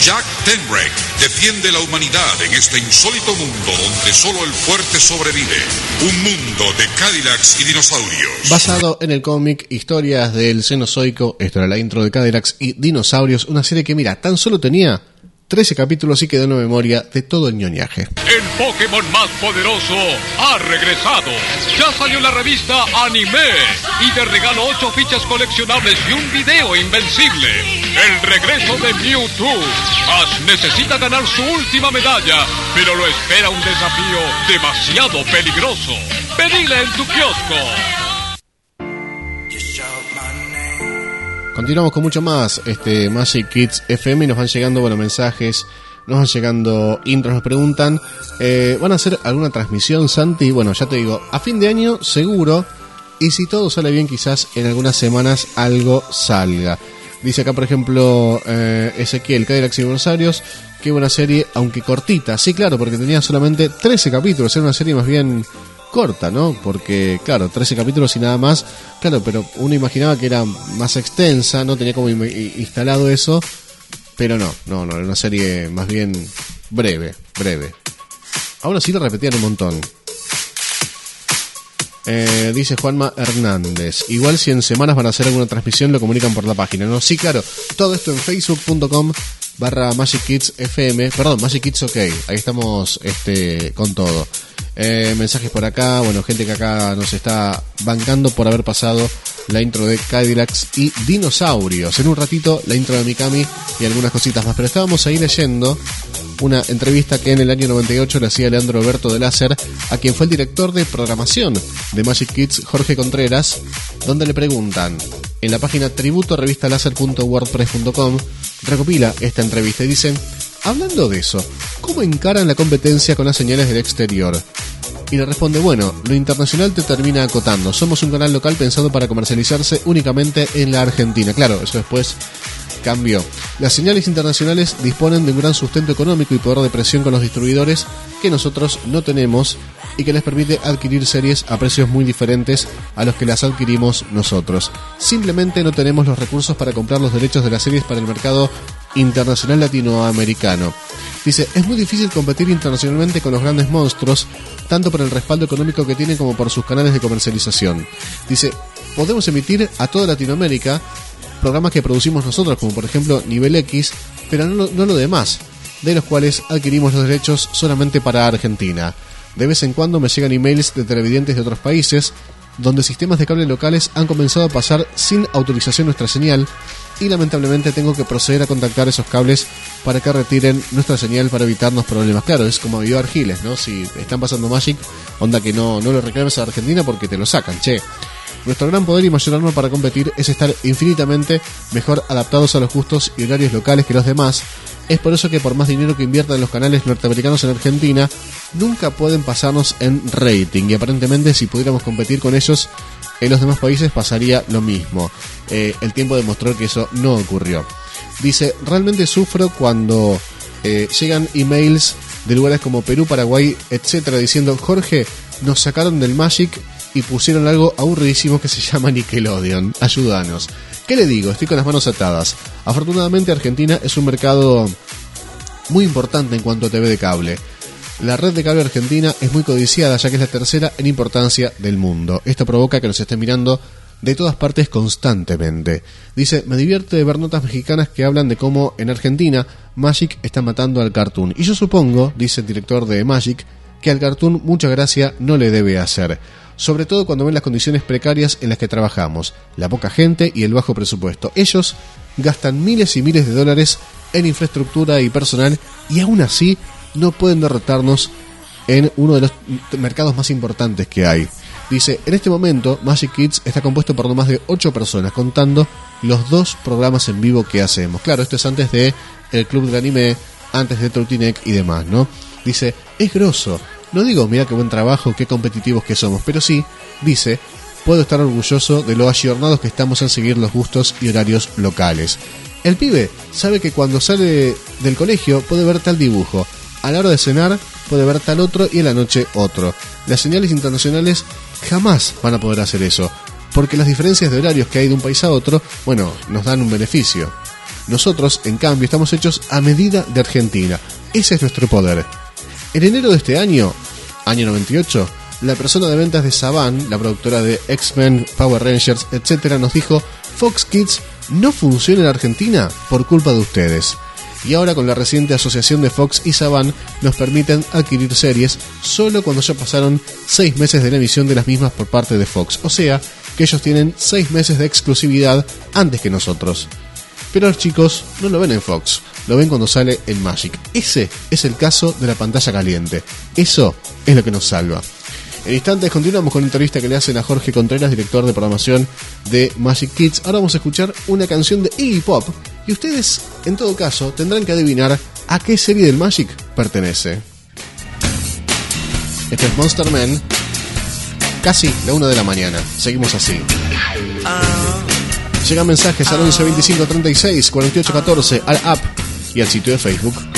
Jack Tenbreck defiende la humanidad en este insólito mundo donde solo el fuerte sobrevive. Un mundo de Cadillacs y dinosaurios. Basado en el cómic Historias del Cenozoico, esto era la intro de Cadillacs y Dinosaurios, una serie que mira, tan solo tenía 13 capítulos y quedó en memoria de todo el ñoñaje. El Pokémon más poderoso ha regresado. Ya salió la revista Anime y te regalo 8 fichas coleccionables y un video invencible. El regreso de Mewtwo. Ash necesita ganar su última medalla, pero lo espera un desafío demasiado peligroso. Pedile en tu kiosco. Continuamos con mucho más este Magic Kids FM y nos van llegando bueno mensajes, nos van llegando intros, nos preguntan, eh, ¿van a hacer alguna transmisión, Santi? Bueno, ya te digo, a fin de año seguro, y si todo sale bien quizás en algunas semanas algo salga. Dice acá, por ejemplo, eh, Ezequiel, Cadillacs y Dinosaurios, qué buena serie, aunque cortita. Sí, claro, porque tenía solamente 13 capítulos, era una serie más bien corta, ¿no? Porque, claro, 13 capítulos y nada más. Claro, pero uno imaginaba que era más extensa, no tenía como instalado eso. Pero no, no, no, era una serie más bien breve, breve. Aún así lo repetían un montón. Eh, dice Juanma Hernández. Igual si en semanas van a hacer alguna transmisión lo comunican por la página, ¿no? Sí, claro. Todo esto en facebook.com barra Magic FM. Perdón, Magic Kids OK. Ahí estamos este, con todo. Eh, mensajes por acá. Bueno, gente que acá nos está bancando por haber pasado la intro de Cadillacs y Dinosaurios. En un ratito la intro de Mikami y algunas cositas más. Pero estábamos ahí leyendo una entrevista que en el año 98 le hacía Leandro Alberto de Láser, a quien fue el director de programación de Magic Kids, Jorge Contreras, donde le preguntan, en la página tributorevistaláser.wordpress.com, recopila esta entrevista y dicen, hablando de eso, ¿cómo encaran la competencia con las señales del exterior? Y le responde, bueno, lo internacional te termina acotando. Somos un canal local pensado para comercializarse únicamente en la Argentina. Claro, eso después cambió. Las señales internacionales disponen de un gran sustento económico y poder de presión con los distribuidores que nosotros no tenemos y que les permite adquirir series a precios muy diferentes a los que las adquirimos nosotros. Simplemente no tenemos los recursos para comprar los derechos de las series para el mercado internacional latinoamericano. Dice, es muy difícil competir internacionalmente con los grandes monstruos, tanto por el respaldo económico que tienen como por sus canales de comercialización. Dice, podemos emitir a toda Latinoamérica programas que producimos nosotros, como por ejemplo Nivel X, pero no, no lo demás, de los cuales adquirimos los derechos solamente para Argentina. De vez en cuando me llegan emails de televidentes de otros países, donde sistemas de cable locales han comenzado a pasar sin autorización nuestra señal, y lamentablemente tengo que proceder a contactar esos cables para que retiren nuestra señal para evitarnos problemas. Claro, es como Vivo Argiles, ¿no? Si están pasando Magic, onda que no, no lo reclames a Argentina porque te lo sacan, che. Nuestro gran poder y mayor arma para competir es estar infinitamente mejor adaptados a los gustos y horarios locales que los demás. Es por eso que por más dinero que inviertan los canales norteamericanos en Argentina, nunca pueden pasarnos en rating. Y aparentemente si pudiéramos competir con ellos, en los demás países pasaría lo mismo. Eh, el tiempo demostró que eso no ocurrió. Dice, realmente sufro cuando eh, llegan emails de lugares como Perú, Paraguay, etcétera, diciendo, Jorge, nos sacaron del Magic y pusieron algo aburridísimo que se llama Nickelodeon. Ayúdanos. ¿Qué le digo? Estoy con las manos atadas. Afortunadamente Argentina es un mercado muy importante en cuanto a TV de cable. La red de cable argentina es muy codiciada ya que es la tercera en importancia del mundo. Esto provoca que nos estén mirando de todas partes constantemente. Dice, me divierte ver notas mexicanas que hablan de cómo en Argentina Magic está matando al cartoon. Y yo supongo, dice el director de Magic, que al cartoon mucha gracia no le debe hacer. Sobre todo cuando ven las condiciones precarias en las que trabajamos, la poca gente y el bajo presupuesto. Ellos gastan miles y miles de dólares en infraestructura y personal y aún así no pueden derrotarnos en uno de los mercados más importantes que hay. Dice, en este momento Magic Kids está compuesto por no más de 8 personas, contando los dos programas en vivo que hacemos. Claro, esto es antes de el Club del Anime, antes de Troutineck y demás, ¿no? Dice, es grosso. No digo, mira qué buen trabajo, qué competitivos que somos, pero sí, dice, puedo estar orgulloso de lo ayornados que estamos en seguir los gustos y horarios locales. El pibe sabe que cuando sale del colegio puede ver tal dibujo, a la hora de cenar puede ver tal otro y en la noche otro. Las señales internacionales jamás van a poder hacer eso, porque las diferencias de horarios que hay de un país a otro, bueno, nos dan un beneficio. Nosotros, en cambio, estamos hechos a medida de Argentina. Ese es nuestro poder. En enero de este año, año 98, la persona de ventas de Saban, la productora de X-Men, Power Rangers, etc., nos dijo, Fox Kids no funciona en Argentina por culpa de ustedes y ahora con la reciente asociación de Fox y Saban nos permiten adquirir series solo cuando ya pasaron 6 meses de la emisión de las mismas por parte de Fox, o sea que ellos tienen 6 meses de exclusividad antes que nosotros. Pero los chicos no lo ven en Fox, lo ven cuando sale en Magic. Ese es el caso de la pantalla caliente. Eso es lo que nos salva. En instantes continuamos con la entrevista que le hacen a Jorge Contreras, director de programación de Magic Kids. Ahora vamos a escuchar una canción de Iggy Pop y ustedes, en todo caso, tendrán que adivinar a qué serie del Magic pertenece. Este es Monster Man. Casi la una de la mañana. Seguimos así. Llegan mensajes al 11 25 36 48 14 al app y al sitio de Facebook.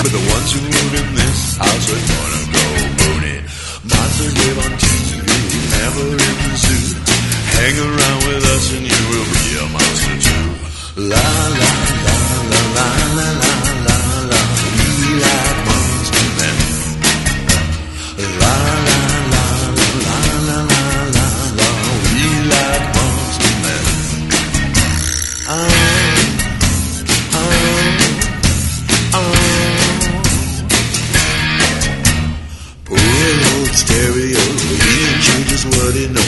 But the ones who live in this house are gonna go boony. Monsters live on TV, never in the zoo. Hang around with us and you will be a monster too. La la la la la la la la la. good enough.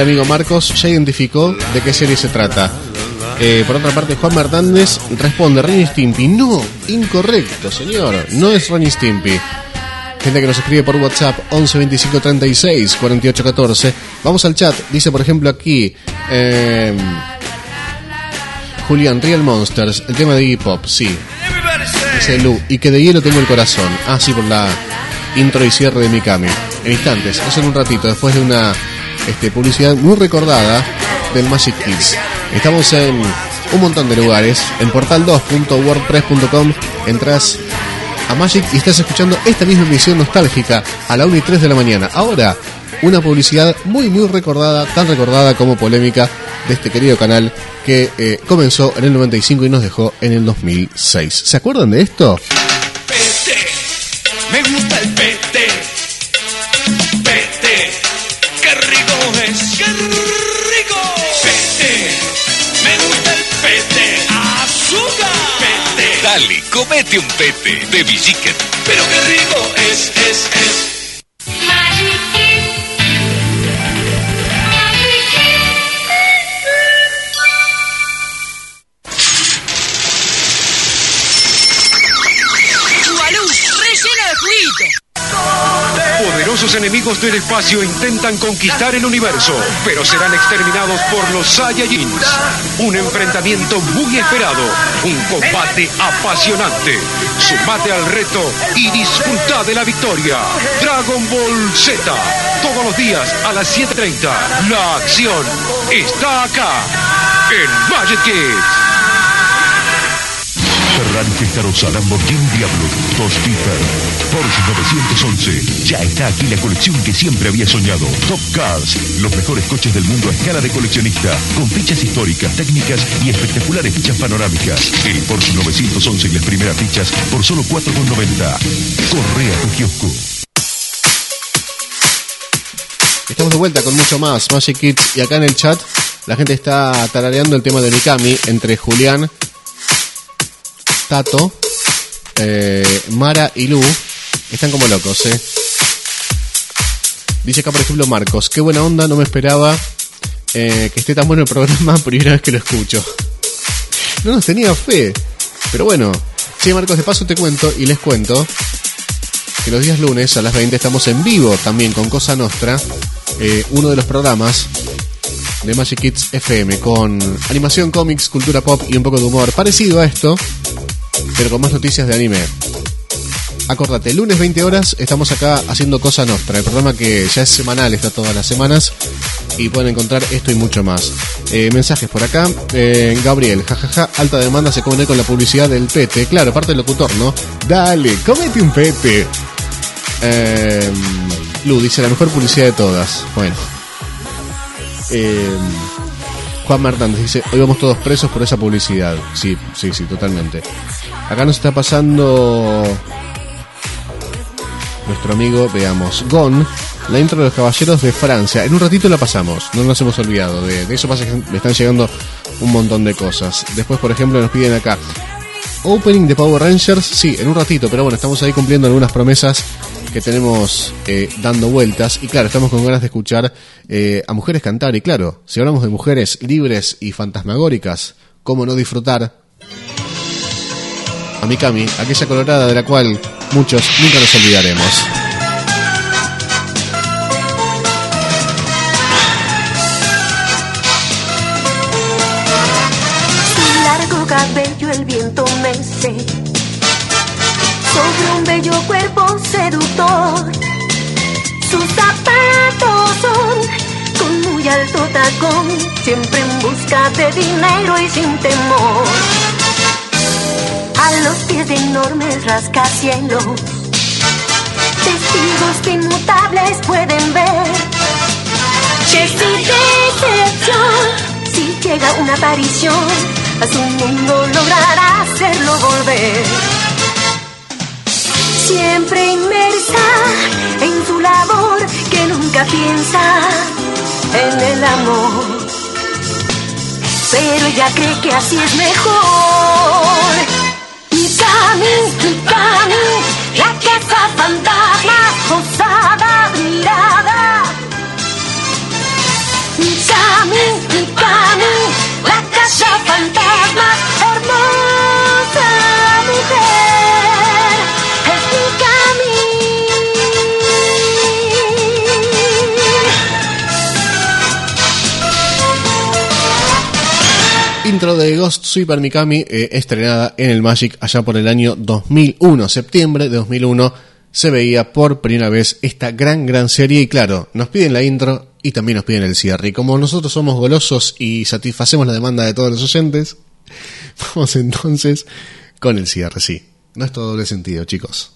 Amigo Marcos ya identificó de qué serie se trata. Eh, por otra parte, Juan Hernández responde, Ren y Stimpy. No, incorrecto, señor. No es Ren y Stimpy. Gente que nos escribe por WhatsApp 11 25 36 48 14. Vamos al chat. Dice, por ejemplo, aquí eh, Julián, Real Monsters, el tema de hip hop, sí. Dice Lu, y que de hielo tengo el corazón. Ah, sí, por la intro y cierre de Mikami. En instantes, eso en un ratito, después de una este, publicidad muy recordada del Magic Kids. Estamos en un montón de lugares. En portal2.wordpress.com entras a Magic y estás escuchando esta misma emisión nostálgica a la 1 y 3 de la mañana. Ahora, una publicidad muy muy recordada, tan recordada como polémica de este querido canal que eh, comenzó en el 95 y nos dejó en el 2006. ¿Se acuerdan de esto? Me gusta el pete. Comete un pete de Chicken. Pero qué rico es, es, es. Enemigos del espacio intentan conquistar el universo, pero serán exterminados por los Saiyajins. Un enfrentamiento muy esperado, un combate apasionante. Sumate al reto y disfruta de la victoria. Dragon Ball Z, todos los días a las 7.30. La acción está acá, en Magic Kids. Ferrari Carosa, Lamborghini Diablo, Tostifer, Porsche 911. Ya está aquí la colección que siempre había soñado. Top Cars, los mejores coches del mundo a escala de coleccionista, con fichas históricas, técnicas y espectaculares fichas panorámicas. El Porsche 911 y las primeras fichas por solo 4,90. Corre a tu kiosco. Estamos de vuelta con mucho más Magic Kids y acá en el chat la gente está tarareando el tema de Mikami entre Julián, Tato, eh, Mara y Lu. Están como locos, ¿eh? Dice acá, por ejemplo, Marcos, qué buena onda, no me esperaba eh, que esté tan bueno el programa, (laughs) primera vez que lo escucho. (laughs) No nos tenía fe, pero bueno. Sí, Marcos, de paso te cuento y les cuento que los días lunes a las 20 estamos en vivo también con Cosa Nostra, eh, uno de los programas de Magic Kids FM con animación, cómics, cultura pop y un poco de humor parecido a esto, pero con más noticias de anime. Acordate, lunes 20 horas estamos acá haciendo Cosa Nostra, el programa que ya es semanal, está todas las semanas y pueden encontrar esto y mucho más. Eh, mensajes por acá, eh, Gabriel, jajaja, alta demanda se come con la publicidad del pete, claro, parte del locutor, ¿no? Dale, comete un pete. Eh, Lu dice la mejor publicidad de todas. Bueno. Eh, Juan Martínez dice, hoy vamos todos presos por esa publicidad. Sí, sí, sí, totalmente. Acá nos está pasando nuestro amigo, veamos, Gon, la intro de los Caballeros de Francia. En un ratito la pasamos, no nos hemos olvidado. De, eso pasa que me están llegando un montón de cosas. Después, por ejemplo, nos piden acá, Opening de Power Rangers, sí, en un ratito, pero bueno, estamos ahí cumpliendo algunas promesas que tenemos eh, dando vueltas. Y claro, estamos con ganas de escuchar eh, a mujeres cantar. Y claro, si hablamos de mujeres libres y fantasmagóricas, ¿cómo no disfrutar a Mikami, aquella colorada de la cual muchos nunca nos olvidaremos? Su largo cabello el viento mece sobre un bello cuerpo seductor. Sus zapatos son con muy alto tacón, siempre en busca de dinero y sin temor. A los pies de enormes rascacielos, testigos que inmutables pueden ver que sin decepción, si llega una aparición, a su mundo logrará hacerlo volver. Siempre inmersa en su labor, que nunca piensa en el amor. Pero ella cree que así es mejor. Tutamis, tutamis, la casa fantasma, mirada. La casa fantasma, hermosa. Intro de Ghost Super Mikami, eh, estrenada en el Magic allá por el año 2001, septiembre de 2001, se veía por primera vez esta gran, gran serie. Y claro, nos piden la intro y también nos piden el cierre. Y como nosotros somos golosos y satisfacemos la demanda de todos los oyentes, (laughs) vamos entonces con el cierre, sí. No es todo doble sentido, chicos.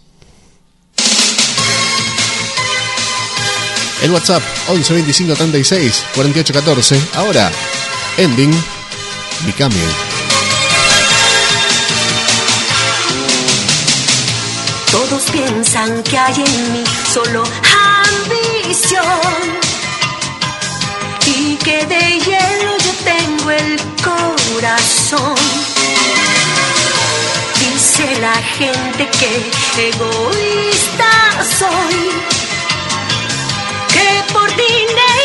El WhatsApp 11 25 36 48 14. Ahora, ending Mikami. Todos piensan que hay en mí solo ambición y que de hielo yo tengo el corazón. Dice la gente que egoísta soy, que por dinero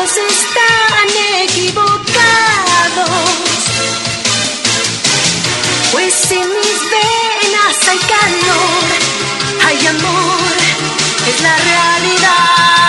Todos están equivocados. Pues en mis venas hay calor, hay amor, es la realidad.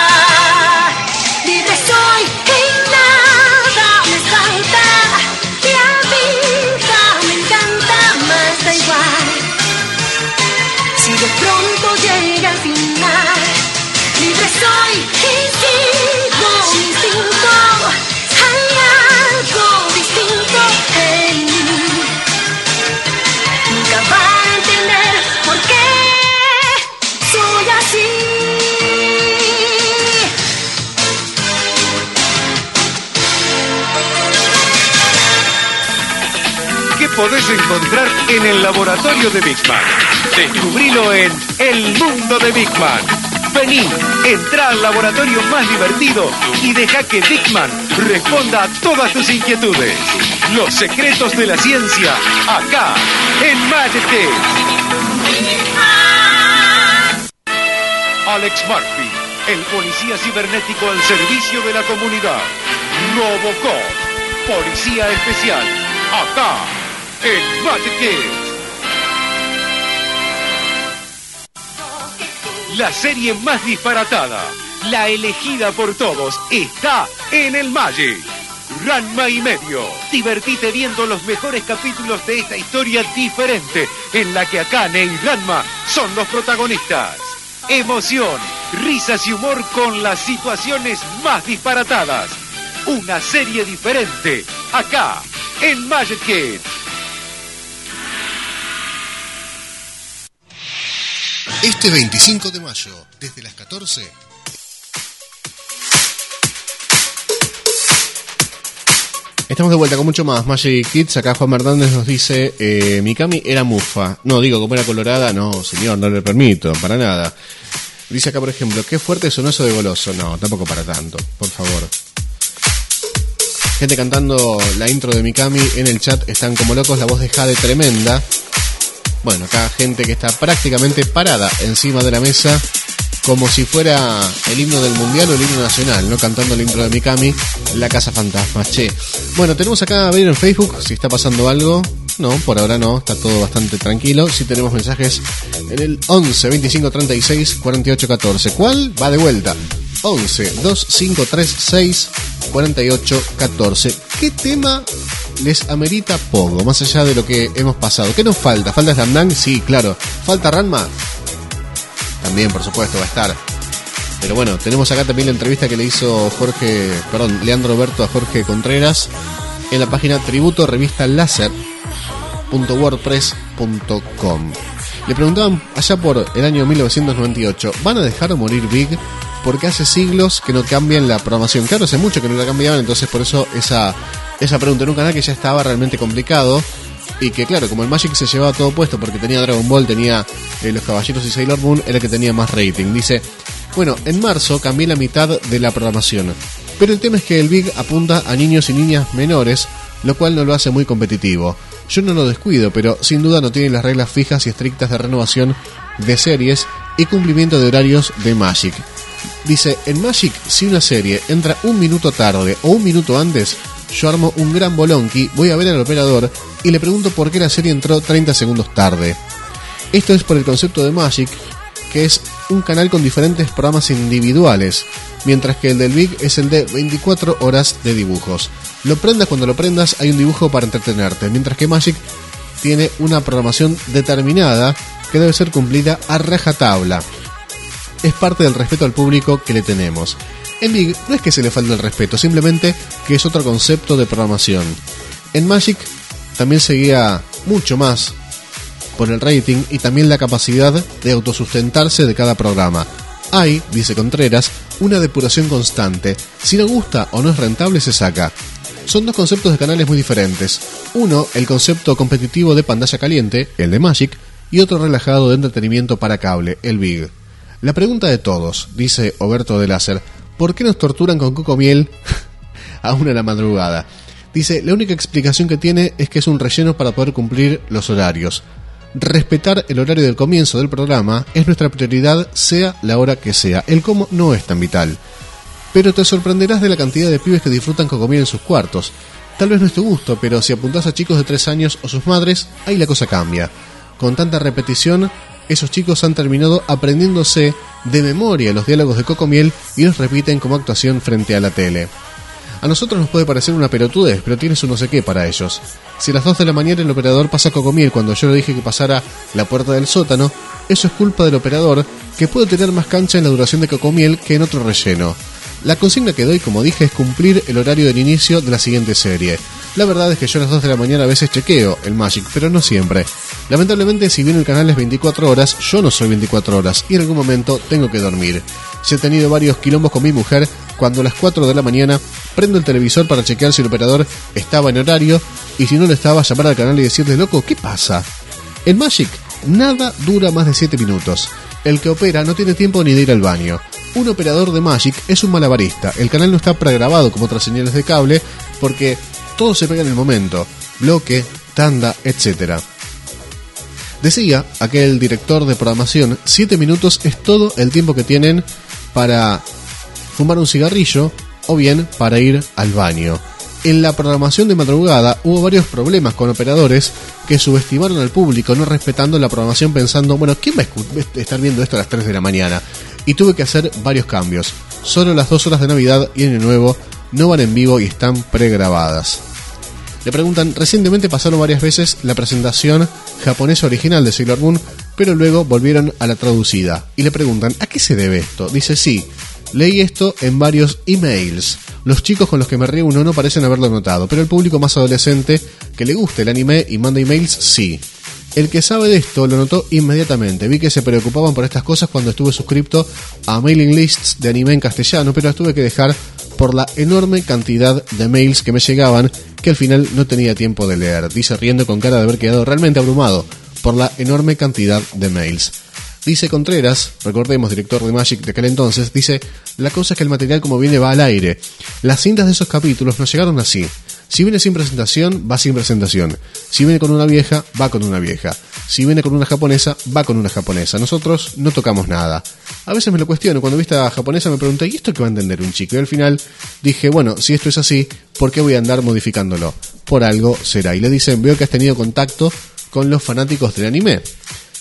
Podés encontrar en el laboratorio de Big Man? Descubrilo en El Mundo de Big Man. Vení, entra al laboratorio más divertido y deja que Big Man responda a todas tus inquietudes. Los secretos de la ciencia, acá, en Magic Alex Murphy, el policía cibernético al servicio de la comunidad. Robocop, policía especial, acá, en Magic Kids. La serie más disparatada, la elegida por todos, está en el Magic. Ranma y medio. Divertite viendo los mejores capítulos de esta historia diferente, en la que Akane y Ranma son los protagonistas. Emoción, risas y humor con las situaciones más disparatadas. Una serie diferente, acá, en Magic Kids. Este 25 de mayo, desde las 14, Estamos de vuelta con mucho más Magic Kids. Acá Juan Hernández nos dice: eh, Mikami era mufa. No, digo, como era colorada, no, señor, no le permito, para nada. Dice acá, por ejemplo: Qué fuerte sonó eso de goloso. No, tampoco para tanto, por favor. Gente cantando la intro de Mikami en el chat. Están como locos, la voz de Jade tremenda. Bueno, acá gente que está prácticamente parada encima de la mesa, como si fuera el himno del mundial o el himno nacional, ¿no? Cantando el intro de Mikami, La Casa Fantasma. Che. Bueno, tenemos acá a ver en Facebook si está pasando algo. No, por ahora no, está todo bastante tranquilo. Sí tenemos mensajes en el 11 25 36 48 14. ¿Cuál? Va de vuelta. 11 2536 48 14. ¿Qué tema les amerita poco, más allá de lo que hemos pasado? ¿Qué nos falta? ¿Falta Slam Sí, claro. ¿Falta Ranma? También, por supuesto, va a estar. Pero bueno, tenemos acá también la entrevista que le hizo Jorge, perdón, Leandro Berto a Jorge Contreras en la página tributo revista láser.wordpress.com. Le preguntaban allá por el año 1998, ¿van a dejar morir Big? Porque hace siglos que no cambian la programación. Claro, hace mucho que no la cambiaban, entonces por eso esa, esa pregunta en un canal que ya estaba realmente complicado. Y que claro, como el Magic se llevaba todo puesto porque tenía Dragon Ball, tenía eh, los Caballeros y Sailor Moon, era el que tenía más rating. Dice, bueno, en marzo cambié la mitad de la programación. Pero el tema es que el Big apunta a niños y niñas menores, lo cual no lo hace muy competitivo. Yo no lo descuido, pero sin duda no tiene las reglas fijas y estrictas de renovación de series y cumplimiento de horarios de Magic. Dice, en Magic, si una serie entra un minuto tarde o un minuto antes, yo armo un gran bolonqui, voy a ver al operador y le pregunto por qué la serie entró 30 segundos tarde. Esto es por el concepto de Magic, que es un canal con diferentes programas individuales, mientras que el del Big es el de 24 horas de dibujos. Lo prendas cuando lo prendas, hay un dibujo para entretenerte, mientras que Magic tiene una programación determinada que debe ser cumplida a rajatabla. Es parte del respeto al público que le tenemos. En Big no es que se le falte el respeto, simplemente que es otro concepto de programación. En Magic también seguía mucho más por el rating y también la capacidad de autosustentarse de cada programa. Hay, dice Contreras, una depuración constante. Si no gusta o no es rentable, se saca. Son dos conceptos de canales muy diferentes. Uno, el concepto competitivo de pantalla caliente, el de Magic, y otro relajado de entretenimiento para cable, el Big. La pregunta de todos, dice Oberto de Láser, ¿por qué nos torturan con coco miel (laughs) a una la madrugada? Dice, la única explicación que tiene es que es un relleno para poder cumplir los horarios. Respetar el horario del comienzo del programa es nuestra prioridad, sea la hora que sea. El cómo no es tan vital. Pero te sorprenderás de la cantidad de pibes que disfrutan comer en sus cuartos. Tal vez no es tu gusto, pero si apuntás a chicos de 3 años o sus madres, ahí la cosa cambia. Con tanta repetición, esos chicos han terminado aprendiéndose de memoria los diálogos de Cocomiel y los repiten como actuación frente a la tele. A nosotros nos puede parecer una pelotudez, pero tienes un no sé qué para ellos. Si a las 2 de la mañana el operador pasa Cocomiel cuando yo le dije que pasara la puerta del sótano, eso es culpa del operador que puede tener más cancha en la duración de Cocomiel que en otro relleno. La consigna que doy, como dije, es cumplir el horario del inicio de la siguiente serie. La verdad es que yo a las 2 de la mañana a veces chequeo el Magic, pero no siempre. Lamentablemente, si bien el canal es 24 horas, yo no soy 24 horas y en algún momento tengo que dormir. Si he tenido varios quilombos con mi mujer cuando a las 4 de la mañana prendo el televisor para chequear si el operador estaba en horario y si no lo estaba, llamar al canal y decirle, loco, ¿qué pasa? En Magic, nada dura más de 7 minutos. El que opera no tiene tiempo ni de ir al baño. Un operador de Magic es un malabarista. El canal no está pregrabado como otras señales de cable porque todo se pega en el momento. Bloque, tanda, etc. Decía aquel director de programación, 7 minutos es todo el tiempo que tienen para fumar un cigarrillo o bien para ir al baño. En la programación de madrugada hubo varios problemas con operadores que subestimaron al público, no respetando la programación pensando, bueno, ¿quién va a estar viendo esto a las 3 de la mañana? Y tuve que hacer varios cambios. Solo las dos horas de Navidad y Año Nuevo no van en vivo y están pregrabadas. Le preguntan, recientemente pasaron varias veces la presentación japonesa original de Sailor Moon, pero luego volvieron a la traducida. Y le preguntan, ¿a qué se debe esto? Dice, sí, leí esto en varios emails. Los chicos con los que me reúno no parecen haberlo notado, pero el público más adolescente que le gusta el anime y manda emails, sí. El que sabe de esto lo notó inmediatamente. Vi que se preocupaban por estas cosas cuando estuve suscripto a mailing lists de anime en castellano, pero las tuve que dejar por la enorme cantidad de mails que me llegaban que al final no tenía tiempo de leer. Dice riendo con cara de haber quedado realmente abrumado por la enorme cantidad de mails. Dice Contreras, recordemos, director de Magic de aquel entonces, dice, la cosa es que el material como viene va al aire. Las cintas de esos capítulos nos llegaron así. Si viene sin presentación, va sin presentación. Si viene con una vieja, va con una vieja. Si viene con una japonesa, va con una japonesa. Nosotros no tocamos nada. A veces me lo cuestiono. Cuando vi esta japonesa me pregunté, ¿y esto qué va a entender un chico? Y al final dije, bueno, si esto es así, ¿por qué voy a andar modificándolo? Por algo será. Y le dicen, veo que has tenido contacto con los fanáticos del anime.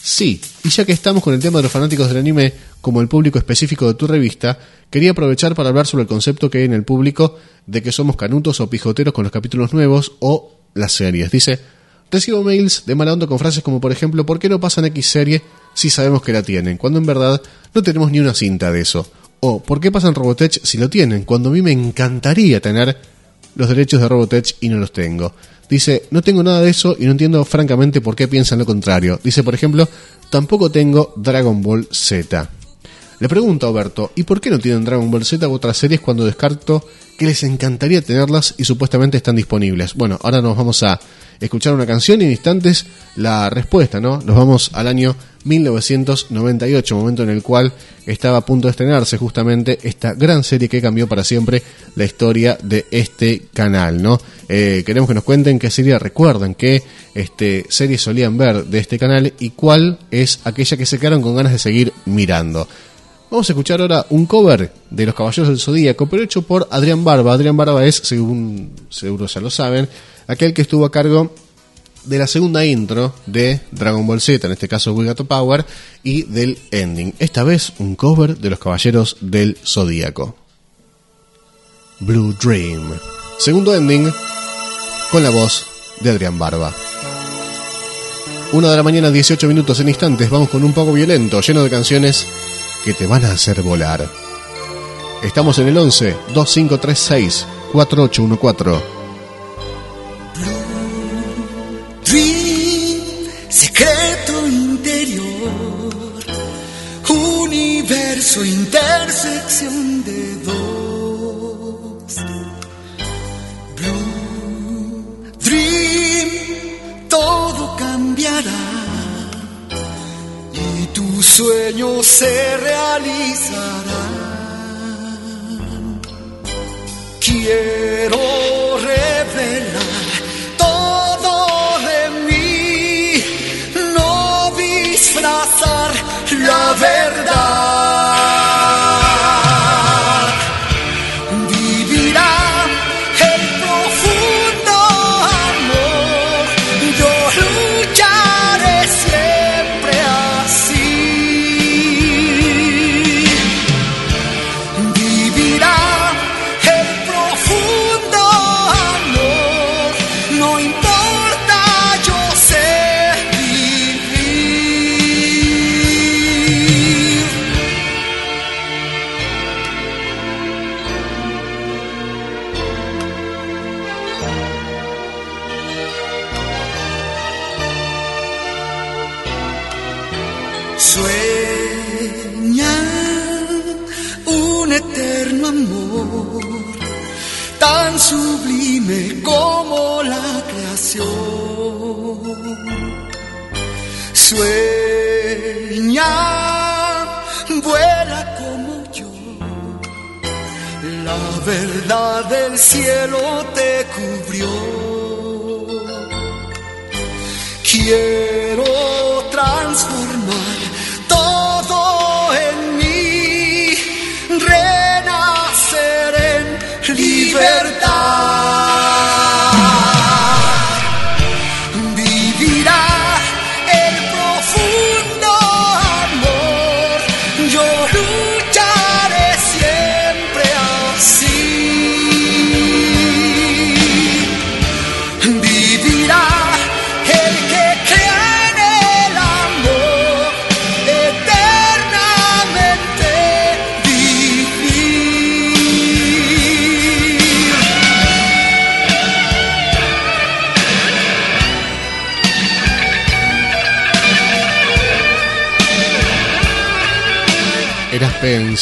Sí, y ya que estamos con el tema de los fanáticos del anime, como el público específico de tu revista, quería aprovechar para hablar sobre el concepto que hay en el público de que somos canutos o pijoteros con los capítulos nuevos o las series. Dice, recibo mails de mala onda con frases como por ejemplo, ¿por qué no pasan X serie si sabemos que la tienen? Cuando en verdad no tenemos ni una cinta de eso. O, ¿por qué pasan Robotech si lo tienen? Cuando a mí me encantaría tener los derechos de Robotech y no los tengo. Dice, no tengo nada de eso y no entiendo francamente por qué piensan lo contrario. Dice, por ejemplo, tampoco tengo Dragon Ball Z. Le pregunto a Alberto, ¿y por qué no tienen Dragon Ball Z u otras series cuando descarto que les encantaría tenerlas y supuestamente están disponibles? Bueno, ahora nos vamos a escuchar una canción y en instantes la respuesta, ¿no? Nos vamos al año 1998, momento en el cual estaba a punto de estrenarse justamente esta gran serie que cambió para siempre la historia de este canal, ¿no? Eh, queremos que nos cuenten qué serie recuerdan, qué este, series solían ver de este canal y cuál es aquella que se quedaron con ganas de seguir mirando. Vamos a escuchar ahora un cover de Los Caballeros del Zodíaco, pero hecho por Adrián Barba. Adrián Barba es, según seguro ya lo saben, aquel que estuvo a cargo de la segunda intro de Dragon Ball Z, en este caso the Power, y del ending. Esta vez un cover de los Caballeros del Zodíaco. Blue Dream. Segundo ending con la voz de Adrián Barba. Una de la mañana, 18 minutos en instantes. Vamos con un poco violento, lleno de canciones que te van a hacer volar. Estamos en el 11 2536 4814. Dream, secreto interior, universo, intersección de dos. Blue Dream, todo cambiará y tu sueño se realizará. Quiero revelar la verdad. Sueña, vuela como yo, la verdad del cielo te cubrió. Quiero transformar todo en mí, renacer en libertad.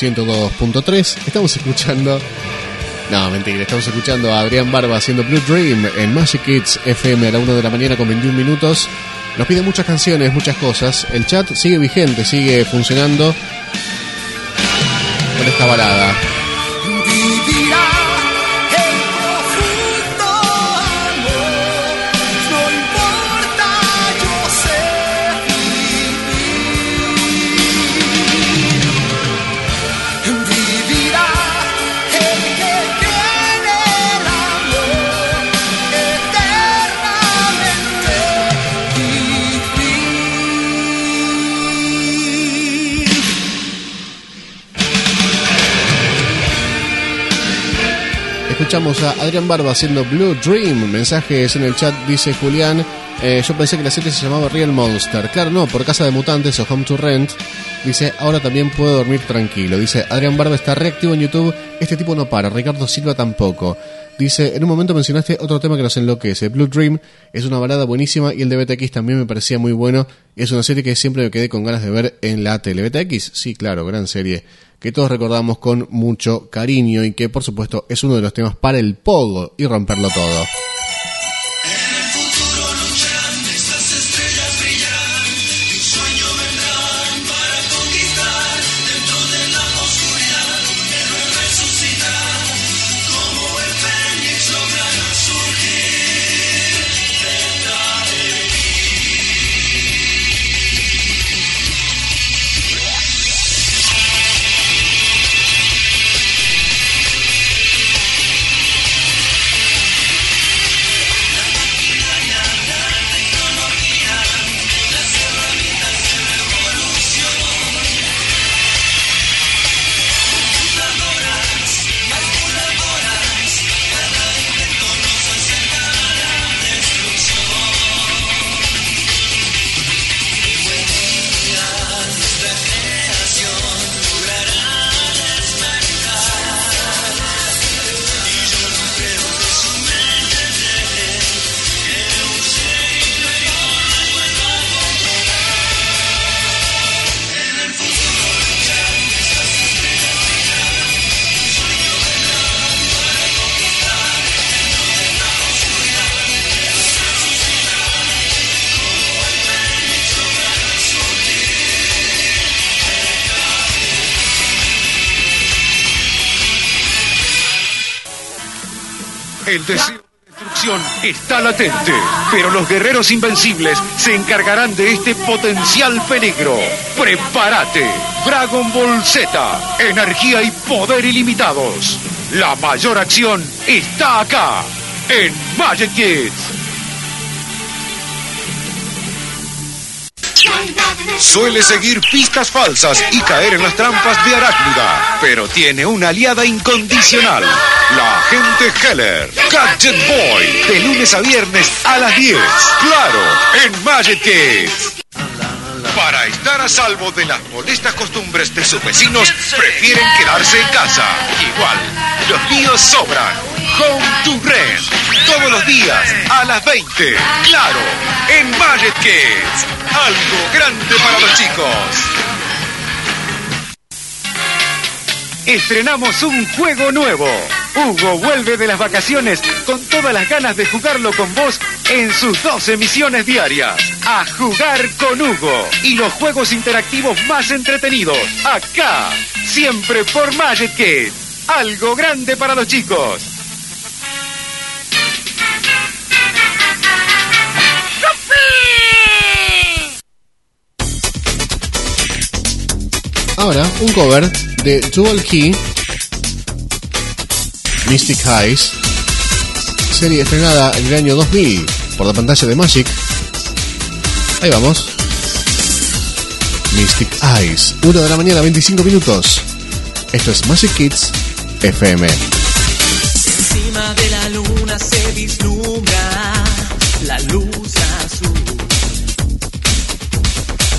102.3. Estamos escuchando. No, mentira, estamos escuchando a Adrián Barba haciendo Blue Dream en Magic Kids FM a la 1 de la mañana con 21 minutos. Nos pide muchas canciones, muchas cosas. El chat sigue vigente, sigue funcionando con esta balada. Escuchamos a Adrián Barba haciendo Blue Dream. Mensajes en el chat, dice Julián. eh, yo pensé que la serie se llamaba Real Monster. Claro, no, por Casa de Mutantes o Home to Rent. Dice, ahora también puedo dormir tranquilo. Dice, Adrián Barba está reactivo en YouTube. Este tipo no para. Ricardo Silva tampoco. Dice, en un momento mencionaste otro tema que nos enloquece. Blue Dream es una balada buenísima y el de BTX también me parecía muy bueno. Es una serie que siempre me quedé con ganas de ver en la tele. BTX, sí, claro, gran serie. Que todos recordamos con mucho cariño y que por supuesto es uno de los temas para el pogo y romperlo todo. Deseo de destrucción está latente, pero los guerreros invencibles se encargarán de este potencial peligro. ¡Prepárate! Dragon Ball Z, energía y poder ilimitados. La mayor acción está acá, en Magic Kids. Suele seguir pistas falsas y caer en las trampas de Arácnida, pero tiene una aliada incondicional, la agente Heller, Gadget Boy, de lunes a viernes a las 10, claro, en Magic. Para estar a salvo de las molestas costumbres de sus vecinos, prefieren quedarse en casa. Igual, los míos sobran. Home to Rent. Todos los días a las 20. Claro, en Magic Kids. Algo grande para los chicos. Estrenamos un juego nuevo. Hugo vuelve de las vacaciones con todas las ganas de jugarlo con vos en sus dos emisiones diarias. A jugar con Hugo y los juegos interactivos más entretenidos. Acá, siempre por Magic Kids. Algo grande para los chicos. Ahora, un cover de Dual Key Mystic Eyes, serie estrenada en el año 2000 por la pantalla de Magic. Ahí vamos. Mystic Eyes, 1 de la mañana, 25 minutos. Esto es Magic Kids FM. Encima de la luna se vislumbra la luz azul.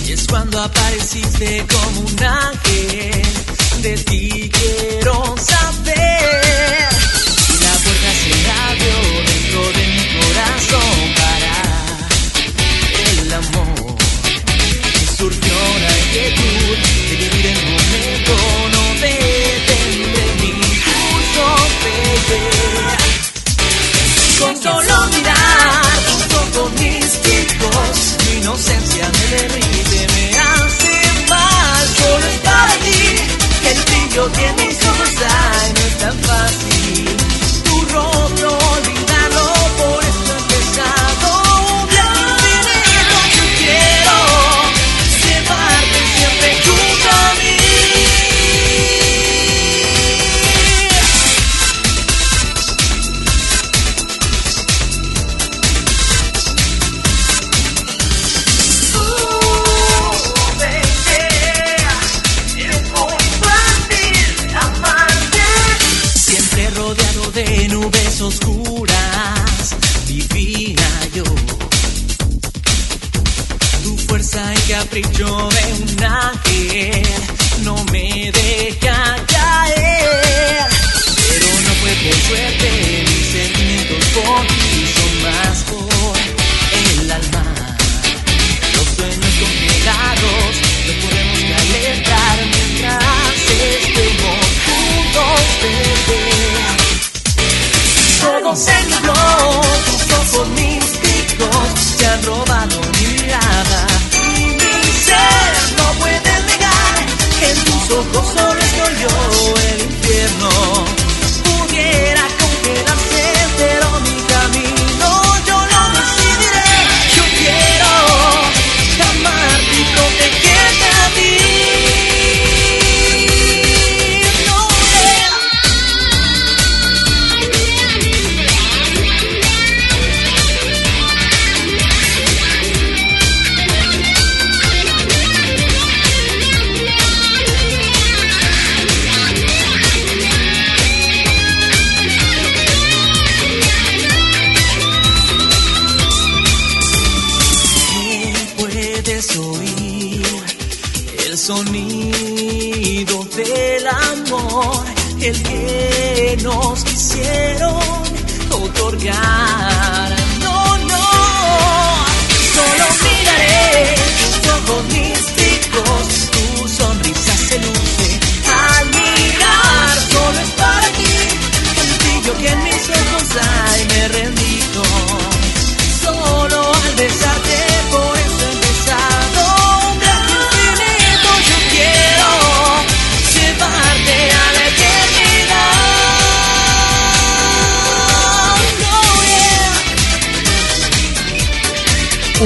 Y es cuando apareciste como un ángel. De ti quiero saber. La puerta se abrió Con solo mirar tus ojos místicos, mi inocencia me derrite, me hace mal, solo es para ti. El brillo en mis ojos capricho de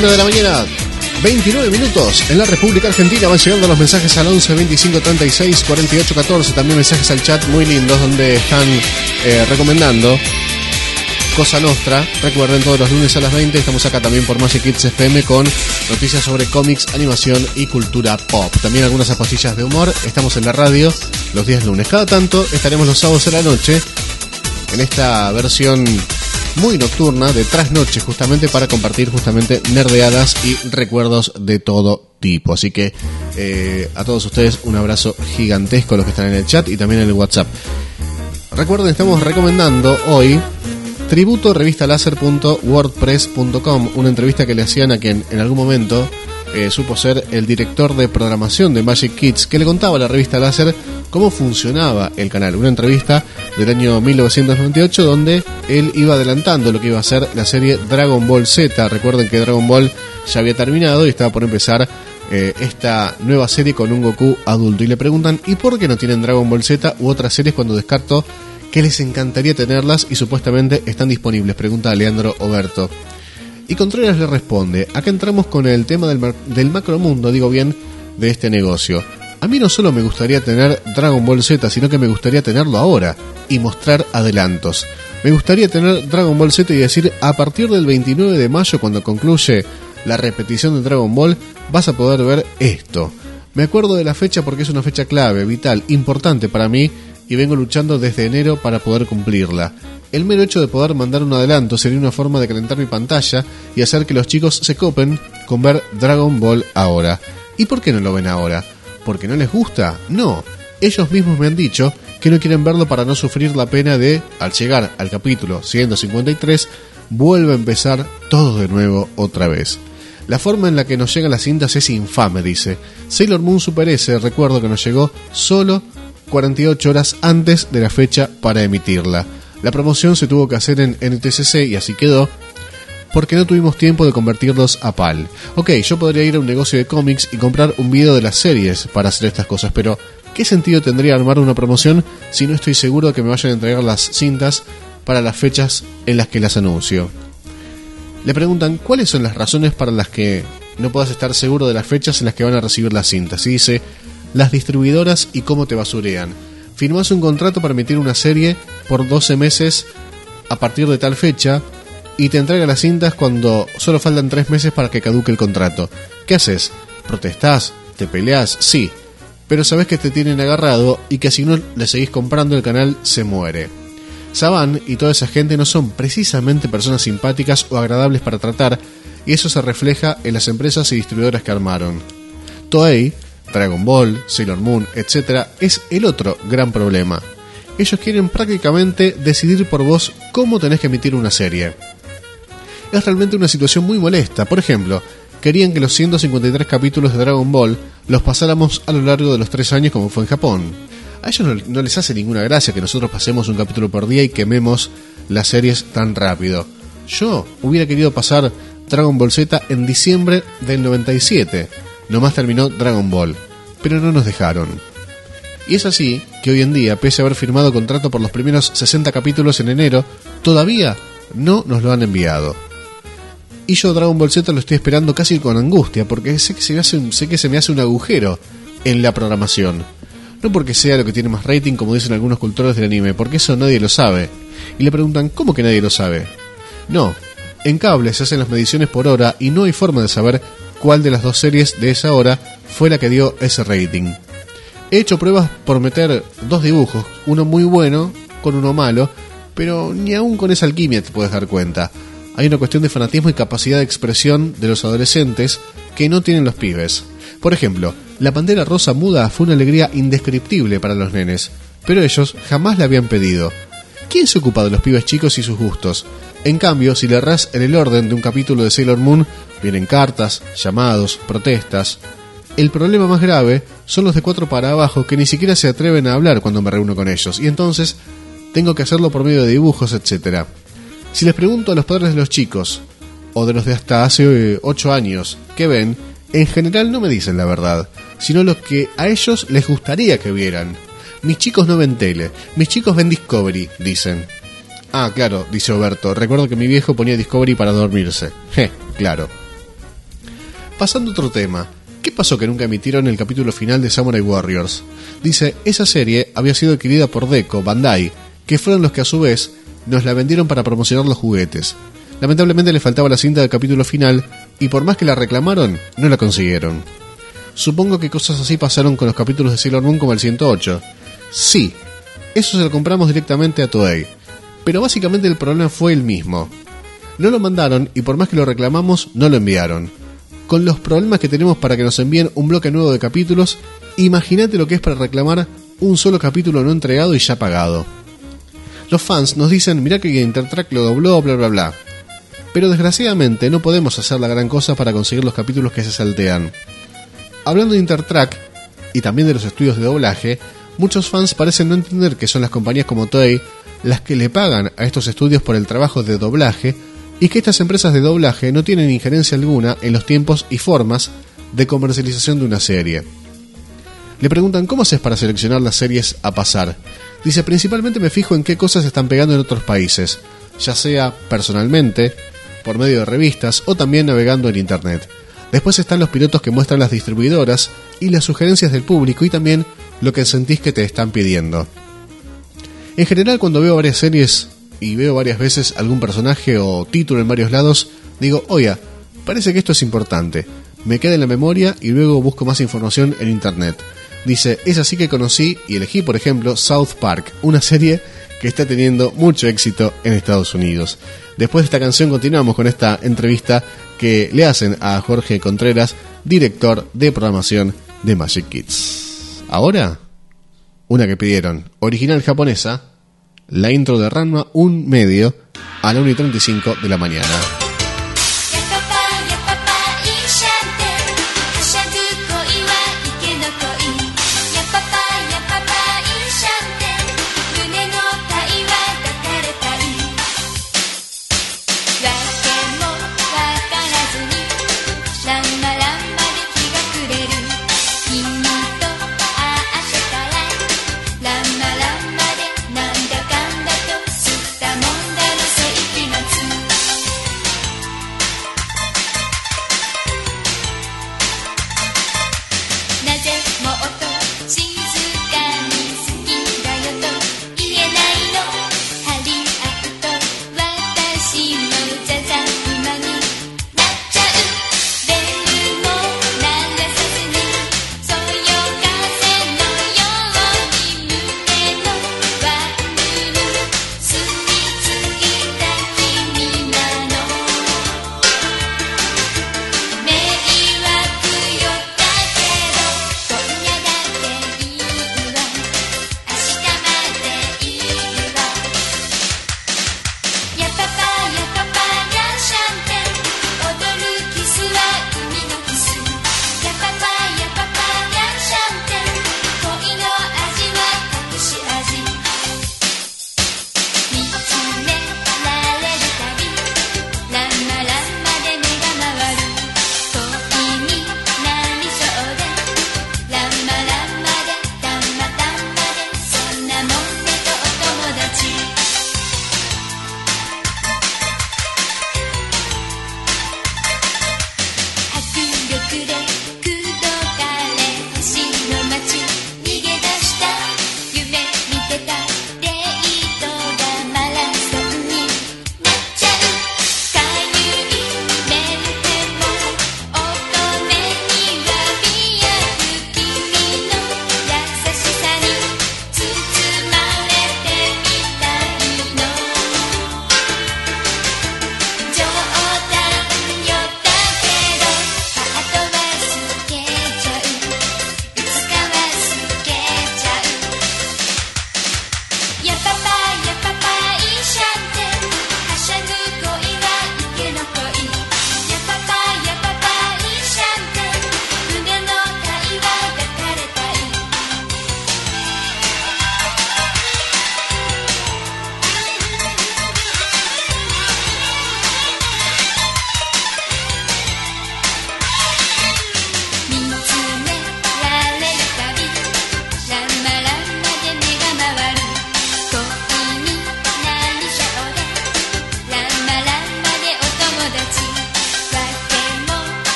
1 de la mañana. 29 minutos en la República Argentina van llegando los mensajes al 11 25 36 48 14 también mensajes al chat muy lindos donde están eh, recomendando Cosa Nostra. Recuerden todos los lunes a las 20 estamos acá también por Magic Kids FM con noticias sobre cómics animación y cultura pop. También algunas apostillas de humor. Estamos en la radio los días lunes. Cada tanto estaremos los sábados de la noche en esta versión muy nocturna de trasnoche justamente para compartir justamente nerdeadas y recuerdos de todo tipo. Así que eh, a todos ustedes un abrazo gigantesco los que están en el chat y también en el WhatsApp. Recuerden, estamos recomendando hoy tributo revistalaser.wordpress.com, una entrevista que le hacían a quien en algún momento eh, supo ser el director de programación de Magic Kids, que le contaba a la revista Láser cómo funcionaba el canal. Una entrevista del año 1998 donde él iba adelantando lo que iba a ser la serie Dragon Ball Z. Recuerden que Dragon Ball ya había terminado y estaba por empezar eh, esta nueva serie con un Goku adulto. Y le preguntan, ¿y por qué no tienen Dragon Ball Z u otras series cuando descarto que les encantaría tenerlas y supuestamente están disponibles? Pregunta Leandro Oberto. Y Contreras le responde, acá entramos con el tema del, del macromundo, digo bien, de este negocio. A mí no solo me gustaría tener Dragon Ball Z, sino que me gustaría tenerlo ahora y mostrar adelantos. Me gustaría tener Dragon Ball Z y decir, a partir del 29 de mayo, cuando concluye la repetición de Dragon Ball, vas a poder ver esto. Me acuerdo de la fecha porque es una fecha clave, vital, importante para mí y vengo luchando desde enero para poder cumplirla. El mero hecho de poder mandar un adelanto sería una forma de calentar mi pantalla y hacer que los chicos se copen con ver Dragon Ball ahora. ¿Y por qué no lo ven ahora? ¿Porque no les gusta? No. Ellos mismos me han dicho que no quieren verlo para no sufrir la pena de, al llegar al capítulo 153, vuelve a empezar todo de nuevo otra vez. La forma en la que nos llegan las cintas es infame, dice. Sailor Moon Super S, recuerdo que nos llegó solo 48 horas antes de la fecha para emitirla. La promoción se tuvo que hacer en NTCC y así quedó, porque no tuvimos tiempo de convertirlos a PAL. Ok, yo podría ir a un negocio de cómics y comprar un video de las series para hacer estas cosas, pero ¿qué sentido tendría armar una promoción si no estoy seguro de que me vayan a entregar las cintas para las fechas en las que las anuncio? Le preguntan cuáles son las razones para las que no puedas estar seguro de las fechas en las que van a recibir las cintas. Y dice, las distribuidoras y cómo te basurean. Firmás un contrato para emitir una serie por 12 meses a partir de tal fecha y te entrega las cintas cuando solo faltan 3 meses para que caduque el contrato. ¿Qué haces? ¿Protestás? ¿Te peleás? Sí. Pero sabes que te tienen agarrado y que si no le seguís comprando el canal se muere. Saban y toda esa gente no son precisamente personas simpáticas o agradables para tratar, y eso se refleja en las empresas y distribuidoras que armaron. Toei, Dragon Ball, Sailor Moon, etc., es el otro gran problema. Ellos quieren prácticamente decidir por vos cómo tenés que emitir una serie. Es realmente una situación muy molesta. Por ejemplo, querían que los 153 capítulos de Dragon Ball los pasáramos a lo largo de los tres años como fue en Japón. A ellos no, no les hace ninguna gracia que nosotros pasemos un capítulo por día y quememos las series tan rápido. Yo hubiera querido pasar Dragon Ball Z en diciembre del 97. Nomás terminó Dragon Ball. Pero no nos dejaron. Y es así que hoy en día, pese a haber firmado contrato por los primeros 60 capítulos en enero, todavía no nos lo han enviado. Y yo Dragon Ball Z lo estoy esperando casi con angustia, porque sé que se me hace un, sé que se me hace un agujero en la programación. No porque sea lo que tiene más rating, como dicen algunos cultores del anime, porque eso nadie lo sabe. Y le preguntan, ¿cómo que nadie lo sabe? No, en cable se hacen las mediciones por hora y no hay forma de saber cuál de las dos series de esa hora fue la que dio ese rating. He hecho pruebas por meter dos dibujos, uno muy bueno con uno malo, pero ni aún con esa alquimia te puedes dar cuenta. Hay una cuestión de fanatismo y capacidad de expresión de los adolescentes que no tienen los pibes. Por ejemplo, la Pantera Rosa Muda fue una alegría indescriptible para los nenes, pero ellos jamás la habían pedido. ¿Quién se ocupa de los pibes chicos y sus gustos? En cambio, si le erras en el orden de un capítulo de Sailor Moon, vienen cartas, llamados, protestas. El problema más grave son los de cuatro para abajo que ni siquiera se atreven a hablar cuando me reúno con ellos, y entonces tengo que hacerlo por medio de dibujos, etc. Si les pregunto a los padres de los chicos, o de los de hasta hace 8 años, ¿qué ven? En general no me dicen la verdad, sino lo que a ellos les gustaría que vieran. Mis chicos no ven tele, mis chicos ven Discovery, dicen. Ah, claro, dice Oberto, recuerdo que mi viejo ponía Discovery para dormirse. (laughs) Je, claro. Pasando a otro tema. ¿Qué pasó que nunca emitieron el capítulo final de Samurai Warriors? Dice, esa serie había sido adquirida por Deco, Bandai, que fueron los que a su vez nos la vendieron para promocionar los juguetes. Lamentablemente le faltaba la cinta del capítulo final y por más que la reclamaron, no la consiguieron. Supongo que cosas así pasaron con los capítulos de Sailor Moon como el 108. Sí, eso se lo compramos directamente a Toei. Pero básicamente el problema fue el mismo. No lo mandaron y por más que lo reclamamos, no lo enviaron. Con los problemas que tenemos para que nos envíen un bloque nuevo de capítulos, imagínate lo que es para reclamar un solo capítulo no entregado y ya pagado. Los fans nos dicen, mirá que Intertrack lo dobló, bla bla bla. Pero desgraciadamente no podemos hacer la gran cosa para conseguir los capítulos que se saltean. Hablando de Intertrack y también de los estudios de doblaje, muchos fans parecen no entender que son las compañías como Toei las que le pagan a estos estudios por el trabajo de doblaje y que estas empresas de doblaje no tienen injerencia alguna en los tiempos y formas de comercialización de una serie. Le preguntan cómo haces para seleccionar las series a pasar. Dice, principalmente me fijo en qué cosas están pegando en otros países, ya sea personalmente, por medio de revistas o también navegando en Internet. Después están los pilotos que muestran las distribuidoras y las sugerencias del público y también lo que sentís que te están pidiendo. En general cuando veo varias series y veo varias veces algún personaje o título en varios lados, digo, oiga, parece que esto es importante. Me queda en la memoria y luego busco más información en internet. Dice, es así que conocí y elegí, por ejemplo, South Park, una serie que está teniendo mucho éxito en Estados Unidos. Después de esta canción continuamos con esta entrevista que le hacen a Jorge Contreras, director de programación de Magic Kids. Ahora, una que pidieron, original japonesa, la intro de Ranma un medio a la 1 y 35 de la mañana.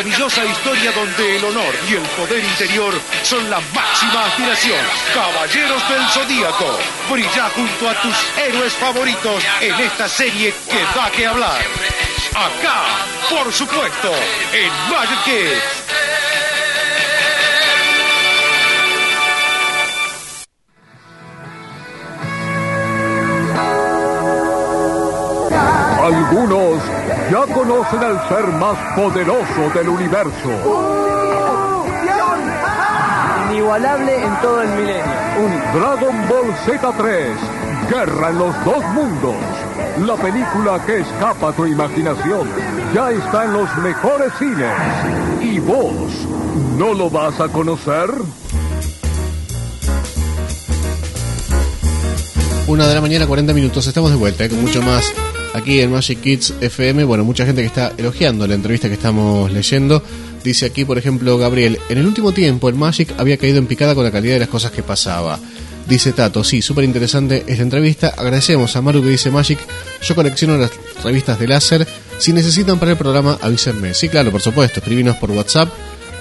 Maravillosa historia donde el honor y el poder interior son la máxima aspiración. Caballeros del Zodíaco, brilla junto a tus héroes favoritos en esta serie que da que hablar. Acá, por supuesto, en Magic Kids. Algunos ya conocen al ser más poderoso del universo. Inigualable en todo el milenio. Único. Dragon Ball Z3, Guerra en los dos mundos. La película que escapa a tu imaginación ya está en los mejores cines. ¿Y vos no lo vas a conocer? Una de la mañana, 40 minutos. Estamos de vuelta, ¿eh? con mucho más aquí en Magic Kids FM. Bueno, mucha gente que está elogiando la entrevista que estamos leyendo. Dice aquí, por ejemplo, Gabriel, en el último tiempo el Magic había caído en picada con la calidad de las cosas que pasaba. Dice Tato, sí, súper interesante esta entrevista. Agradecemos a Maru que dice Magic, yo colecciono las revistas de láser. Si necesitan para el programa, avísenme. Sí, claro, por supuesto, escribinos por WhatsApp